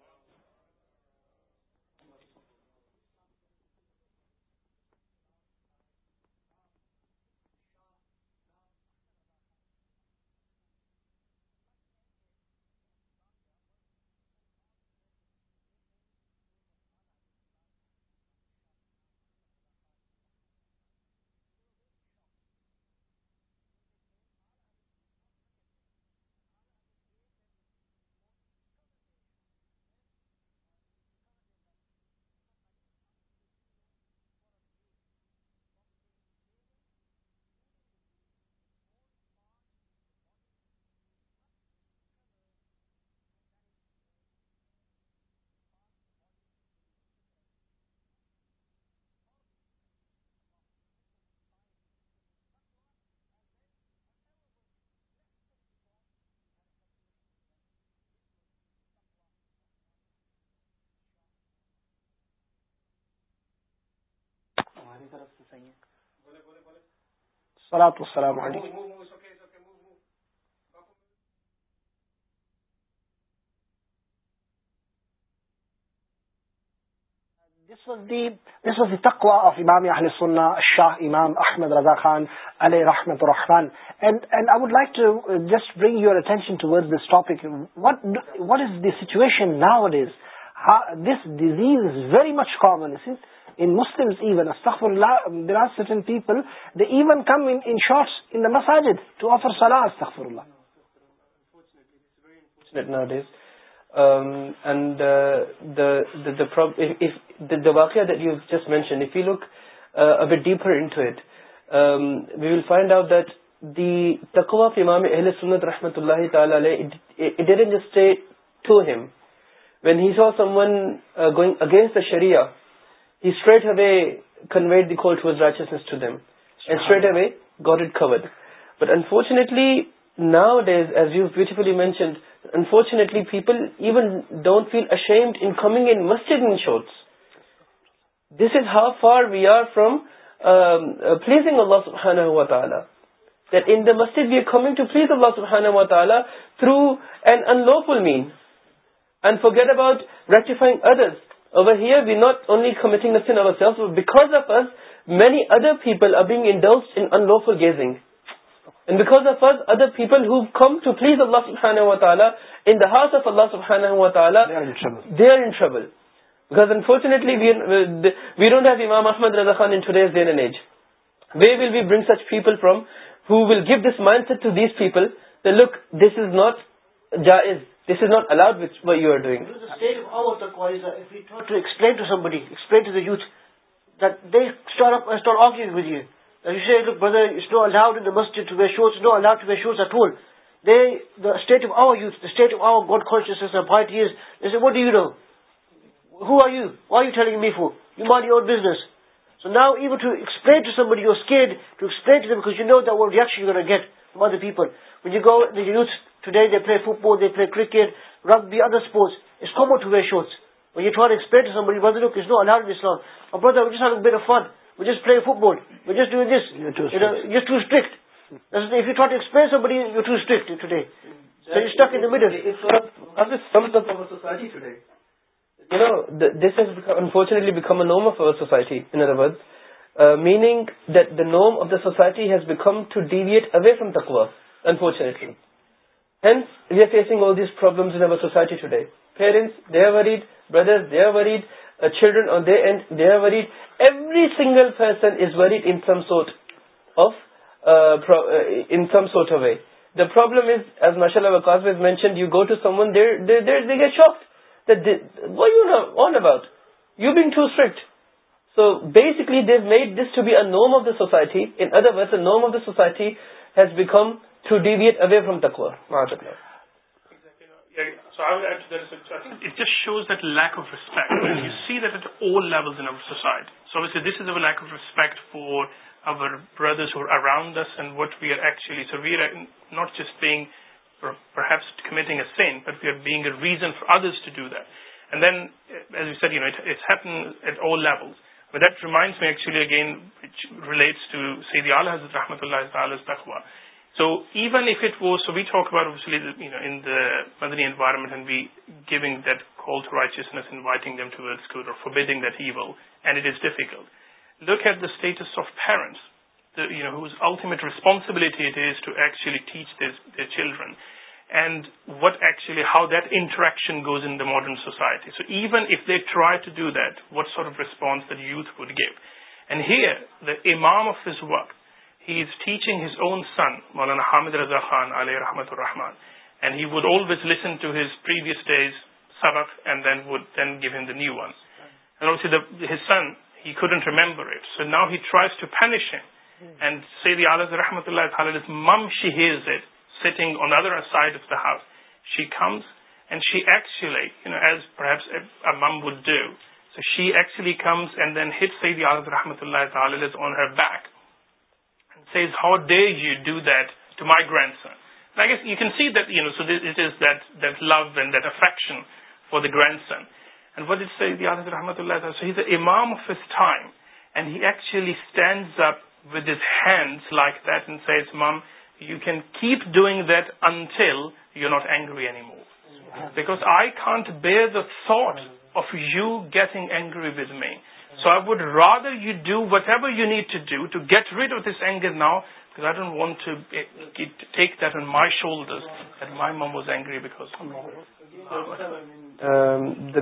السلام علیکم آف امام سننا شاہ امام احمد رضا خان علیہ رحمت الرح Khan and I would like to just bring your attention toward this topic what what is دیچویشن نا what is this disease is very much commons in Muslim people the even come in short انار سخر اللہ just mention we will find out that the تک امام اہل سُنت رحمتہ اللہ تعالی it's through him we so some one going against the شرییا he straight he way conveyed دیوز راچس but unfortunately nowadays as you beautifully mentioned unfortunately people even don't feel ashamed in coming in مسجد in shorts this is how far we are from pleasing Allah سفان مسجد we are coming to please Allah سفان تعالیٰ through in in love full means and forget about rate other O Hare we not only other پیپلو four gazing of other people please Allah سلحانچونیٹلی Veyron ما محمد رضا خانٹروڈیس وے will be burn such people from ہل give this mind set to these people look this is not جا از نا ٹوپیڈ to know داورش people to day Thar foot ball threat be others unfortunately become a نوم of our society نوم of the society has become to deviate away from then fortunately Hence, we are facing all these problems in our society today. Parents, they are worried. Brothers, they are worried. Uh, children on their end, they are worried. Every single person is worried uh, uh, in some sort of way. The problem is, as Mashallah Waqas has mentioned, you go to someone, they get shocked. What are you on about? You've been too strict. So basically, they've made this to be a norm of the society. In other words, the norm of the society has become لیکف you set it is a lack of respect for بردرڈ what we are we are not just beings and we are bag a reason for others remind against to سید آزر رحمتہ اللہ So even if it was, so we talk about obviously, in the Madani environment, and we giving that call to righteousness, inviting them towards good or forbidding that evil, and it is difficult. Look at the status of parents, whose ultimate responsibility it is to actually teach their children, and how that interaction goes in the modern society. So even if they try to do that, what sort of response that youth would give. And here, the imam of his work, he is teaching his own son Maulana Hamid Raza Khan علیہ رحمۃ الرحمن and he would always listens these سبک then when gave him the new one see does son couldn't remember it so now he tries to finish him and Saeed عالد رحمت اللہ other side of the half she comes and شیچ you know as would so she usually comes and then his سئی عالد رحمۃ اللہ her back says, how dare you do that to my grandson? And I guess you can see that, so it is that love and that affection for the grandson. And what did Sayyidi Azad Rahmatullah? So he's the Imam of his time, and he actually stands up with his hands like that and says, Mom, you can keep doing that until you're not angry anymore. Because I can't bear the thought of you getting angry with me. The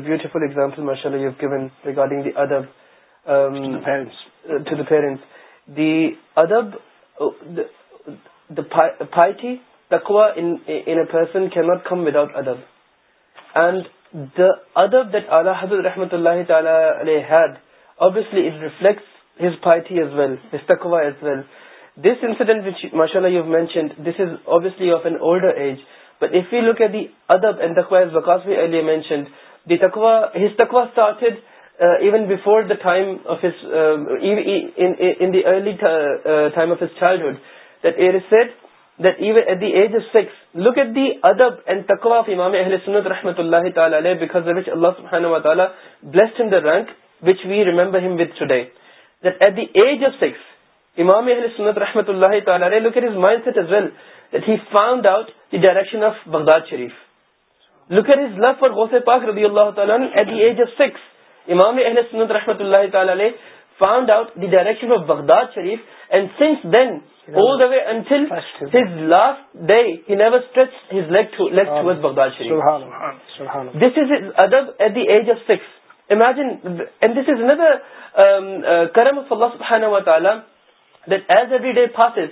beautiful example regarding the ادب fight تکوا in a person can not come without ادب and the ادب that حضرت الرحمۃ اللہ had age look at the ادب and تخوا before ارلیڈہڈ that year at the age is six look at the ادب اینڈ تکواف امام اہل سنت رحمۃ اللہ تعالی بکاز اللہ تب تعالیٰ blessed in the rank which we remember him with today at the age of six امام اہل سنت رحمتہ اللہ تعالی looker is my seat is well he direction of Baghdad Sharif looker is love for گوفے پاک ربی اللہ تعالی at the age of six امام اہل سنت رحمتہ اللہ تعالی found out the direction of Baghdad Sharif and since then was last Baghdad Sharif this is is ادب at the age of six imagined this is نیز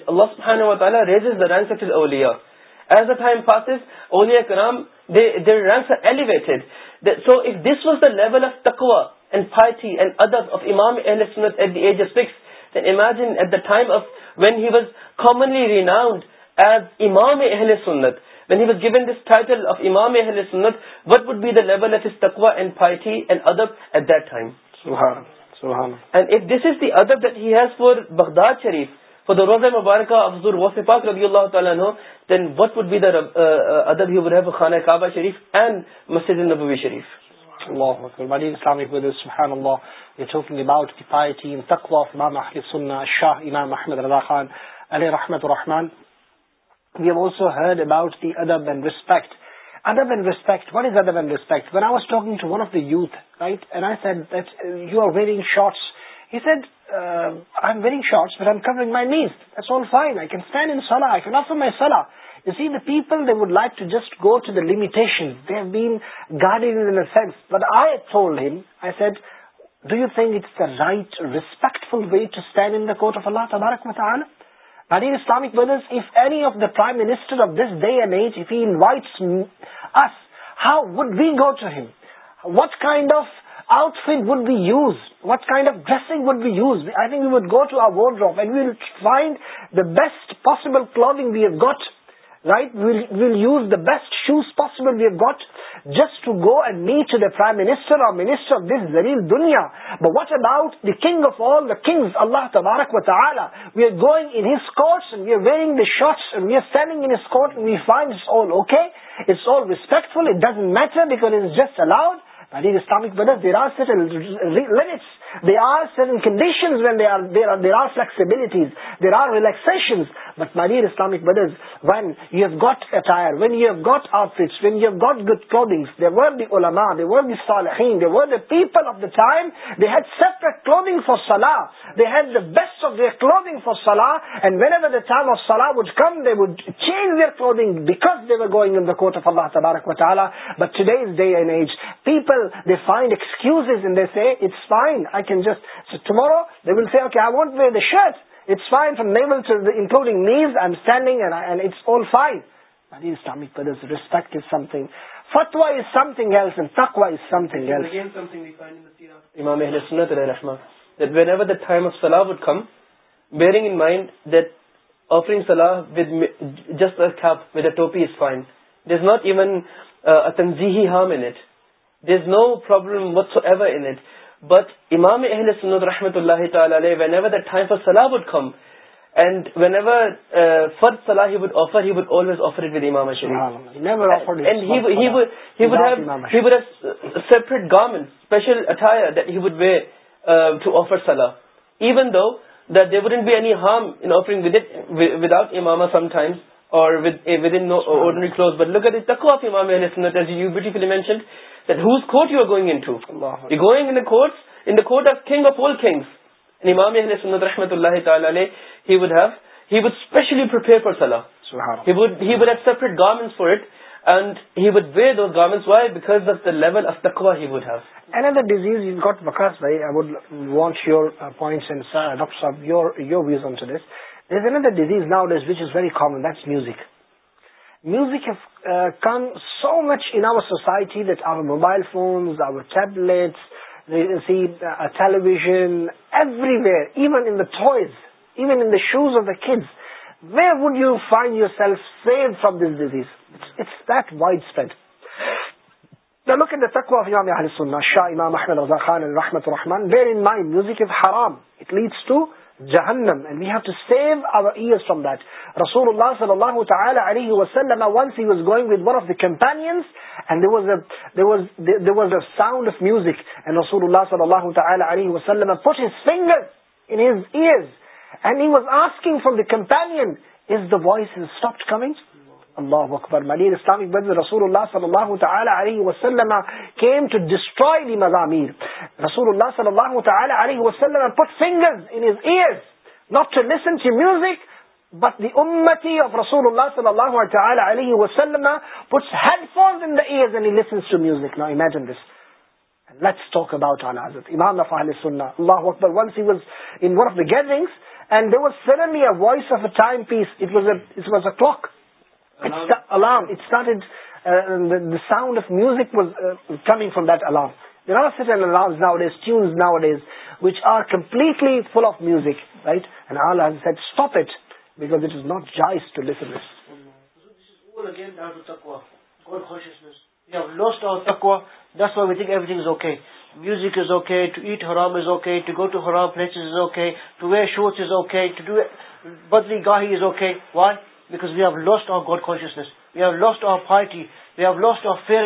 اللہ فی الحال مبارکہ دین وٹ وی داحب خان کا شریف نبوبی شریف شاہ امام احمد رضا خان علیہ رحمت الرحمان وی ایو آلسو ہرڈ اباؤٹ دی ادب اینڈ ریسپیکٹ ادب اینڈ ریسپیکٹ وٹ از ادب and respect when are was talk to one of the youth you are wearing my means fine I'd and سال آئی آل سو مائی سال you seen the people they would like to just go to the limitation guarded اینس what I'd him I said do you think it's the right respectful way to stand in of او تبارک مت آن Now, dear Islamic brothers, if any of the Prime Minister of this day and age, if he invites us, how would we go to him? What kind of outfit would we use? What kind of dressing would we use? I think we would go to our wardrobe and we will find the best possible clothing we have got right well use the best shoes possible we're got just to go and meet the prime minister or minister of this real دنیا but what about the king of all the kings Allah تبارک و تعالیٰ we are going انارٹس wear wearing the shorts we are selling in skirt we find okay it's all respectful it doesn't matter because it's just allowed بیسٹنگ for سلاح when سال would come they وینجرگ اللہ تبارک وا but today's find excuse is in same اٹن I can just to مارو see I want و shirt from نی ویلوڈنگ نیز I respect something would come bearing mind سلح وسٹ و ٹوپی is finds not even there is no problem what's but امام اہل سنت رحمۃ اللہ تعالیٰ وین ایور دیٹ فور سلا would come and whenever for سل has offered government would be offer even though that would be an harm offering اماماس لوکوڈ رحمت اللہ تعالی علیہ ووڈ اسپیشلیئر فور سلام ہی ووڈ ایسے governments for it and he would way government why because now days which is very common this music Music has uh, come so much in our society that our mobile phones, our tablets, you see a uh, television everywhere, even in the toys, even in the shoes of the kids. Where would you find yourself saved from this disease? It's that widespread. Now look at the taqwa of Imam Ahl Sunnah, Shah Imam Ahmad Raza Khan al-Rahman. Bear in mind, music is haram. It leads to sound music from the campaign اللہ اکبر ملیر Islamic بز رسول اللہ صلی اللہ تعالی علیہ وسلم came to destroy the mazamir. Rasulullah صلی اللہ تعالی علیہ وسلم put fingers in his ears not to listen to music But the ummati of Rasulullah sallallahu alayhi wa sallam puts headphones in the ears and he listens to music. Now imagine this. let's talk about Ala Hazrat, Imam of Ahl Sunnah, Allahu Akbar. Once he was in one of the gatherings and there was suddenly a voice of a timepiece. It was a, it was a clock. Alarm اٹسٹ add sound of musically full of music is okay because we who lost of God consciousness we've lost of forty we've lost of fear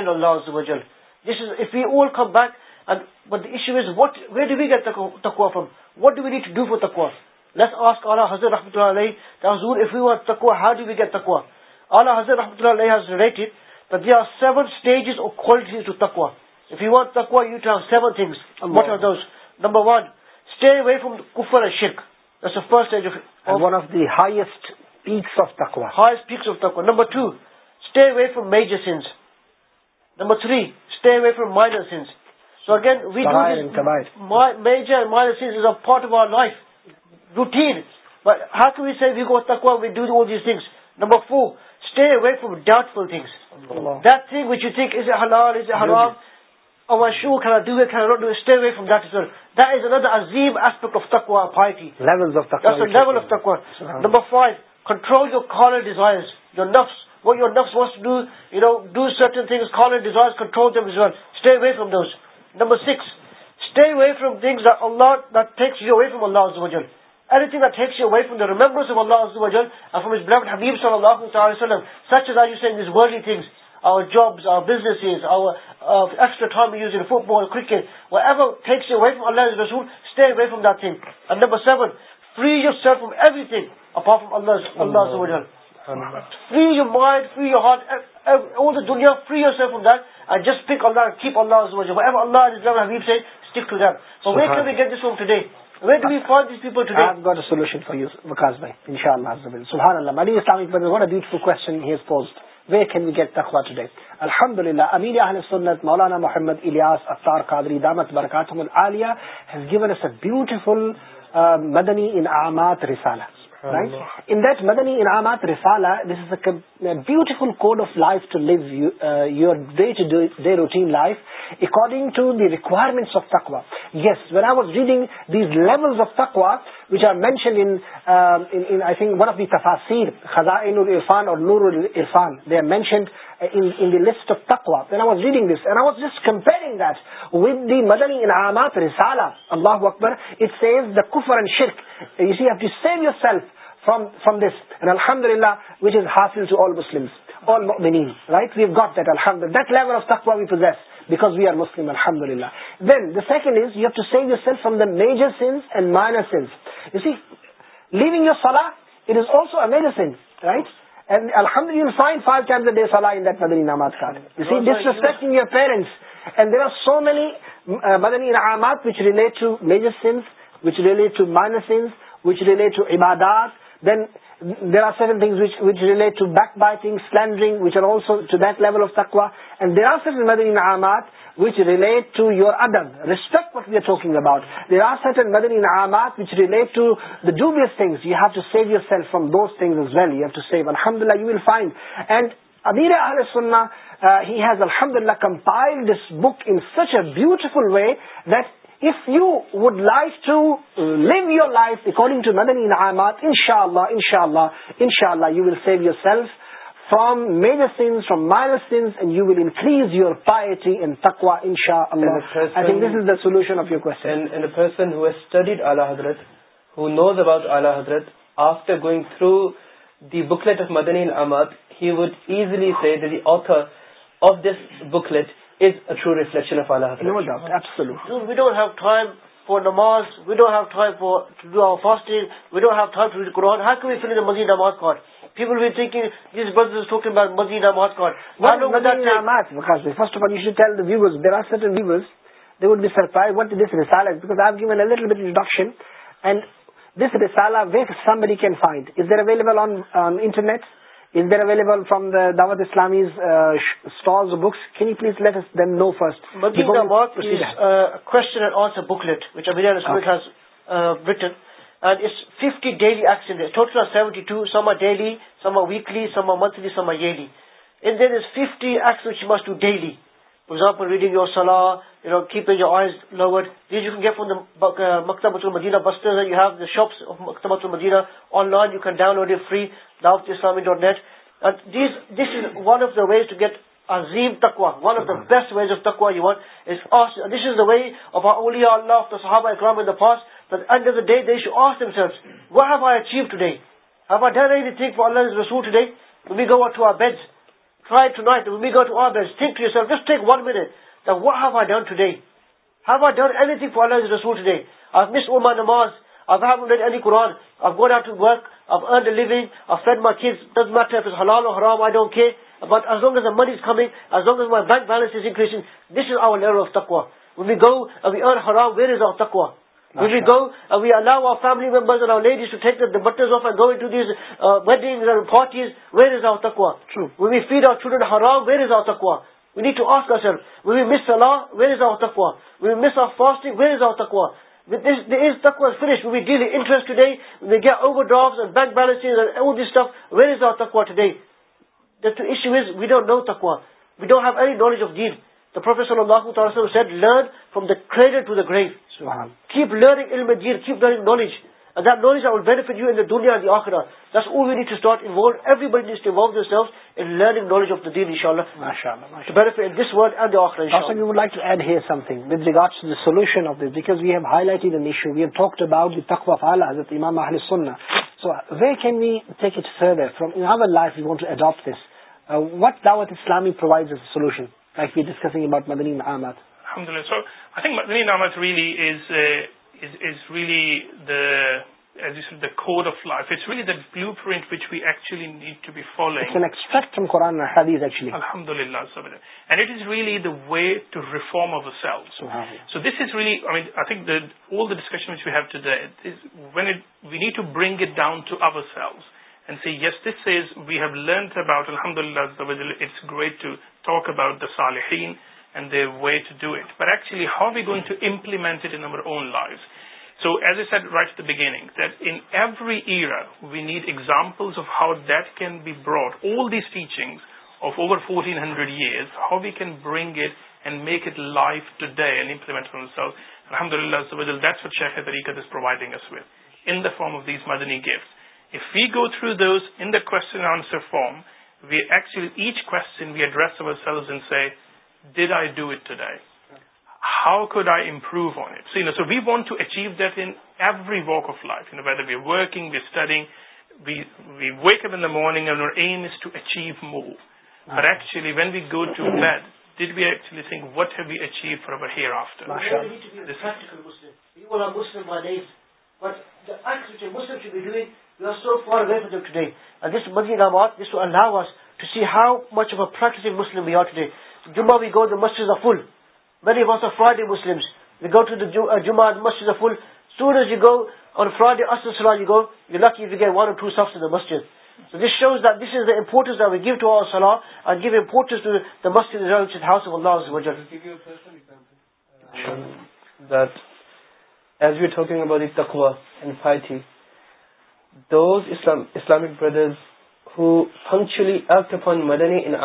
one from شکسٹ number two stay away from major number three stay away from minor we major are life routine we do all these things number four stay away from doubtful things that thing which you think is a حلال is another azim aspect of taqwa, piety. Levels of taqwa. That's the level of taqwa. Number five, جبز بال کرائی from دنگ number seven free you mind freight فریفک اللہ pose view get الحمد للہ امین سنت مولانا محمد الیاس اختار قادری دامت برکات مدنی انعامات رسالہ ان دیٹ مدنی انعامات رسالہ this is a beautiful code of life to live your day to day routine life according to the requirement of تکوا yes where I was reading these level of تکوا which are mentioned in, um, in, in I think, one of the tafaseer, Khaza'inul Irfan or Nurul Irfan. They are mentioned in, in the list of taqwa. And I was reading this, and I was just comparing that with the Madani In'amat Risala, Allahu Akbar. It says the kufr and shirk. You see, you have to save yourself from, from this. And Alhamdulillah, which is hasil to all Muslims, all mu'mineen, right? We've got that, Alhamdulillah. That level of taqwa we possess. Because we are Muslim الحمد للہ then the second to save yourself your parents and there are so many مدنی انعامات then there آرگز rate biting mother other are set in mother which relate to do be as things you have to save yourself to save الحمد اللہ you will find and other compiled this book inch a beautiful way that would like to live your life according to مدنی ان احمد ان شاء اللہ ان شاء اللہ ان شاء اللہ you will save yourself from main from minus you will increase your piety تکوا this is the solution of your question persons studied اللہ حضرت ہُو نوز اباؤٹ الا حضرت after going through the booklet of مدنی نحمد he would easily see the the author of this booklet is a true reflection of Allah. No doubt, absolutely. We don't have time for namaz, we don't have time for to do our fasting, we don't have time to read the Quran. How can we fill in the Masjid Namaz card? People will be thinking, this brother is talking about Masjid Namaz card. Why don't we Namaz? Because First of all, you should tell the viewers, there are certain viewers, they would be surprised, what is this Risala because I've given a little bit of introduction, and this Risala, where somebody can find? Is there available on um, internet? Seventy some weekly سمتھلی ساملی for example reading your سلام کی مکتب الدین shops مکتبت الدینا download net one of the wears try tonight, when we go to others, think to yourself, just take one minute, that what have I done today? Have I done anything for Allah's Rasul today? I've missed all my namaz, I've haven't read any Quran, I've gone out to work, I've earned a living, I've fed my kids, doesn't matter if it's halal or haram, I don't care. But as long as the money is coming, as long as my bank balance is increasing, this is our level of taqwa. When we go and we earn haram, where is our taqwa? We need to offer we we miss very زو تکوا we we miss of fasting very زائو تکواس we we the interest bank very زیادہ تکوا today we doubt knowledge of then professor from then learning from life what ڈاؤ اسلامیز مدنی really blue per way to reform ourselves so this really discussion when we need to bring it down to ourselves view learn about الحمد للہ great to سوک about the صالح and the way to do it پر actually how we going to implement it own lives so as a set right beginning that N even year we need examples of how that can be brought all these teaching of over fourteen hundred years how we can bring it and make it life today and implement الحمد اللہ the form of these Madani gift if we go through this in the question answer form We actually, each question we address ourselves and say, did I do it today? How could I improve on it? So we want to achieve that in every walk of life. Whether we're working, we're studying, we wake up in the morning and our aim is to achieve more. But ah. actually, when we go to bed, did we actually think, what have we achieved for our hereafter? This is practical Muslim. People are Muslim by name. جمعہ we go مسجد جمعہ یہ گو اور fraud Islam as we talk اباؤٹھی do Islamic brothers who فنکچلی مدرنگ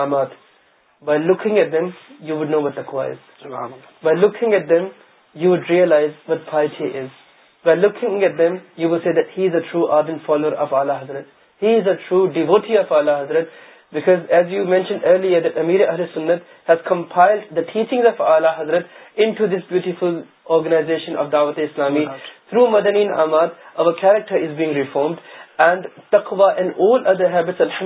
at them you would nose by looking at them you would realise by looking at them you wait he حضرت he is a through ڈیوٹھی of الا حضرت because as you mention early حضرت اسلامی through مدنٹرمڈ and تخوا and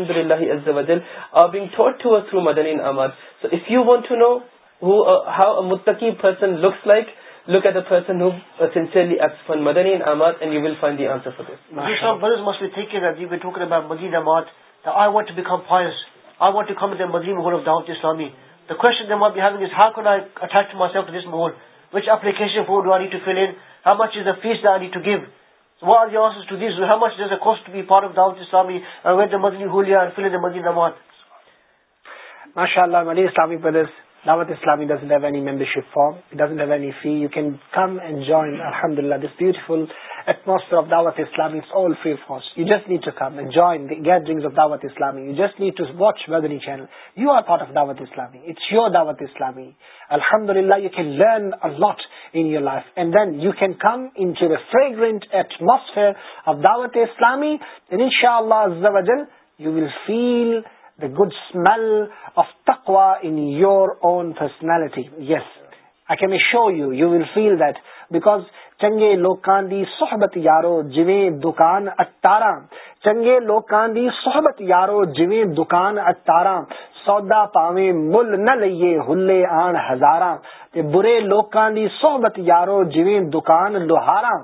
آماد so if you want to know ہاؤتک look ایٹنلی that I want to become pious. I want to come to the Madri Mahal of Dawat Islami. The question they might be having is, how can I attach myself to this Mahal? Which application form do I need to fill in? How much is the fees that I need to give? So what are the answers to this? How much does it cost to be part of Dawat Islami and read the Madri Huliyah and fill in the Madri Namaat? MashaAllah, Madri Islami brothers, Dawat Islami doesn't have any membership form. It doesn't have any fee. You can come and join, Alhamdulillah, this beautiful atmosphere of دعوت اسلامی gathering of Dawat-e-Islami you just need to watch ویچن you are تھف Dawat-e-Islami it's you are Dawat-e-Islami الحمد للہ you can learn it in life and then you can come in fragrant atmosphere of دعوت اسلامی ان شاء اللہ feel the good smell of تکوا in your own personality yes I can show you you will feel the because چنگے لوکان دی صحبت یارو جویں دکان اٹارا چنگے لوکان دی صحبت یارو جویں دکان اٹارا سودا پاویں مل نہ لئیے ہلے آن ہزاراں تے برے لوکاں دی صحبت یارو جویں دکان لوہاراں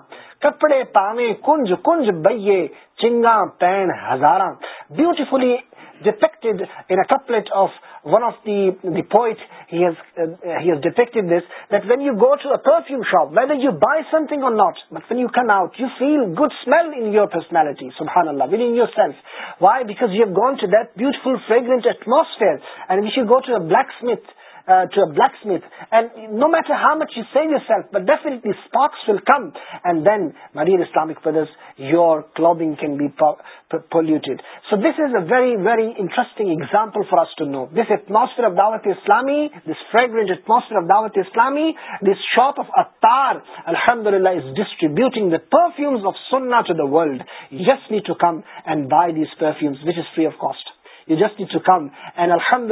کپڑے پاویں کنج کنج بئیے چنگاں پین ہزاراں beautifully depicted in a couplet of one of the the poets he has uh, he has depicted this that when you go to a perfume shop whether you buy something or not but when you come out you feel good smell in your personality subhanallah within yourself why because you have gone to that beautiful fragrant atmosphere and if you go to a blacksmith to blacksmith and no matter how much you save yourself but definitely sparks will come and then many Islamic brothers you are clubbing can be polluted so this is a very very interesting example for to know this atmosphere of دعوت اسلامی دس فریگریٹ ایٹماسٹر of دعوت اسلامی دس shop of a تار الحمد اللہ is distributing the perfumes of سونا to the world yes me to come and buy these perfume which is free of cost فریگر from offering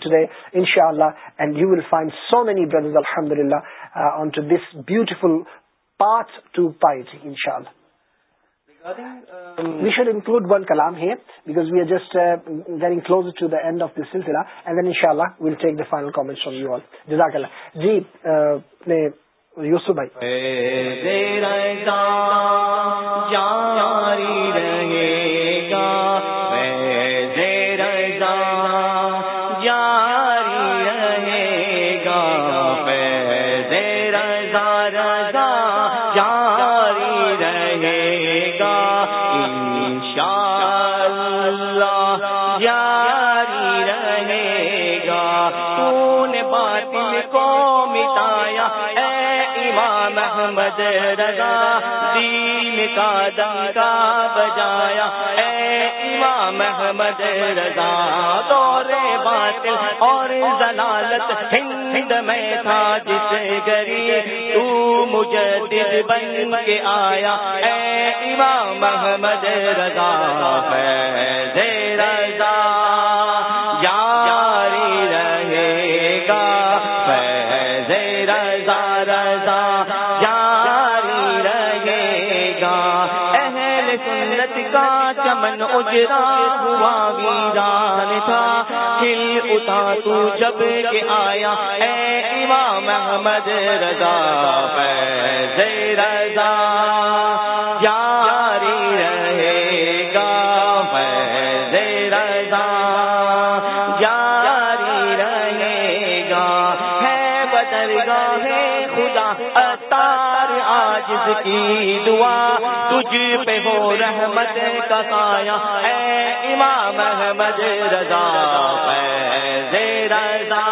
today ان شاء اللہ فائنڈ سو مینی بردرز الحمد اللہ پارتھ ٹو پائیٹ اللہ وی شوڈ انکلوڈ ون کلام here because we are just گیری close to the end of this سلسلہ اینڈ دین ان شاء اللہ will take the final comment from you all جزاک اللہ جی یوسف بھائی کا بجایا اے امام احمد رضا طورے باطل اور ضلالت ہند میں تھا جس گری تو مجھے دل بن کے آیا اے امام احمد رضا ہے ہوا ویران تھا چل اتار تو جب یہ آیا اے امام احمد رضا ہے رضا جاری رہے گا زیر جاری رہے گا ہے بدرگا میں کھلا آج کی دعا تجھ پہ ہو رحمت کا سایہ اے امام احمد رضا رضا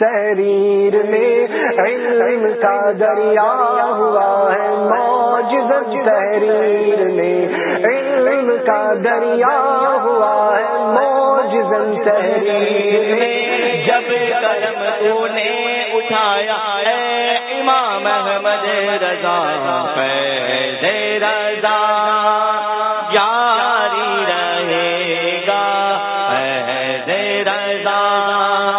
تحریر میں علم کا دریا ہوا ہے موج تحریر میں علم کا دریا ہوا ہے موج تحریر میں جب قدم نے اٹھایا ہے امام احمد رضا پہ دیر یاری رہے گا دیر دانہ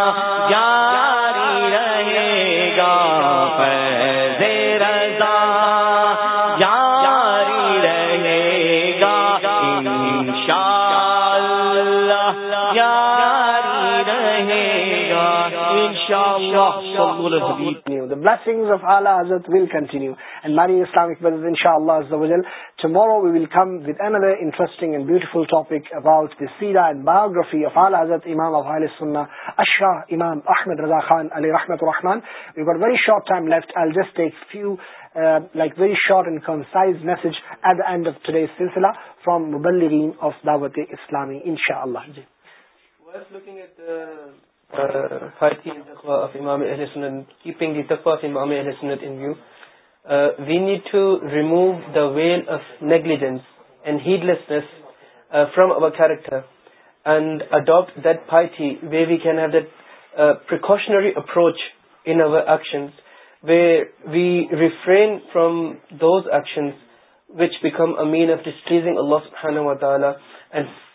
interesting and beautiful topic about سیرا بایوگرافی آف الزت امام اب علیہ اشاہ امام احمد رضا خان علیہ رحمت الرحمان we've very short time take فی الیک very short and concise message at the end of today سلسلہ فرام مبل آف دعوت اسلامی ان شاء اللہ we need to remove the we of negligence and heedlessness from our character and adapt that piety way we can have دریکشنری approach انشن way we refrain from those actions which become a main of the اسٹریزنگ لف ہن made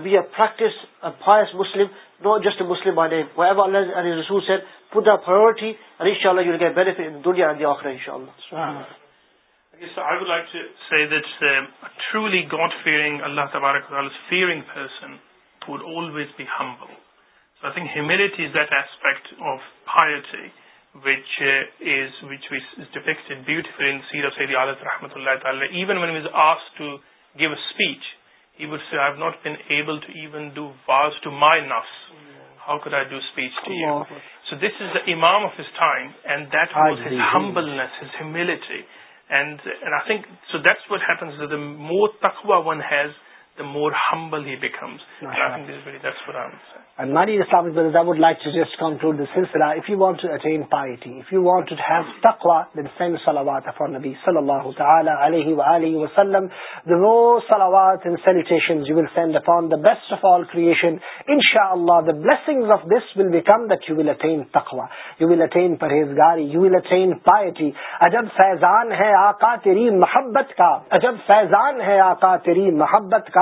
بیسٹوسٹ اللہ تبارکن we humble something of course سیر of Sayyid عالت رحمتہ اللہ تعالی even when was as to give a speech would save not been able to even do wash to my نفس how could I do speech to so this is the امام of his time and that was humbleness military and I think so that's what happens more تخوا one has more hmm ادمانی پرہیز گاری ہے آجب فیزان ہے آ تری محبت کا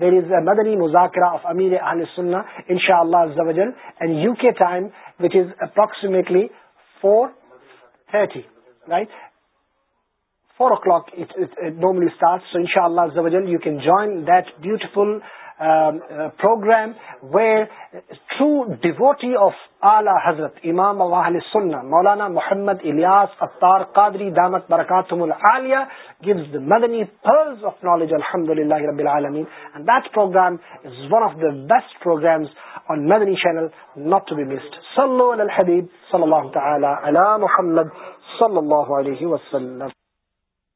دیر از اے مدنی مذاکرہ آف امیر اہل سنہ ان شاء اللہ U K time which is approximately four thirty right four o'clock note so ان شاء اللہ جوائن دیٹ بیوٹیفل پروگرام ولی حضرت امام واہ مولانا محمد الیاس اختار قادری دامت برکات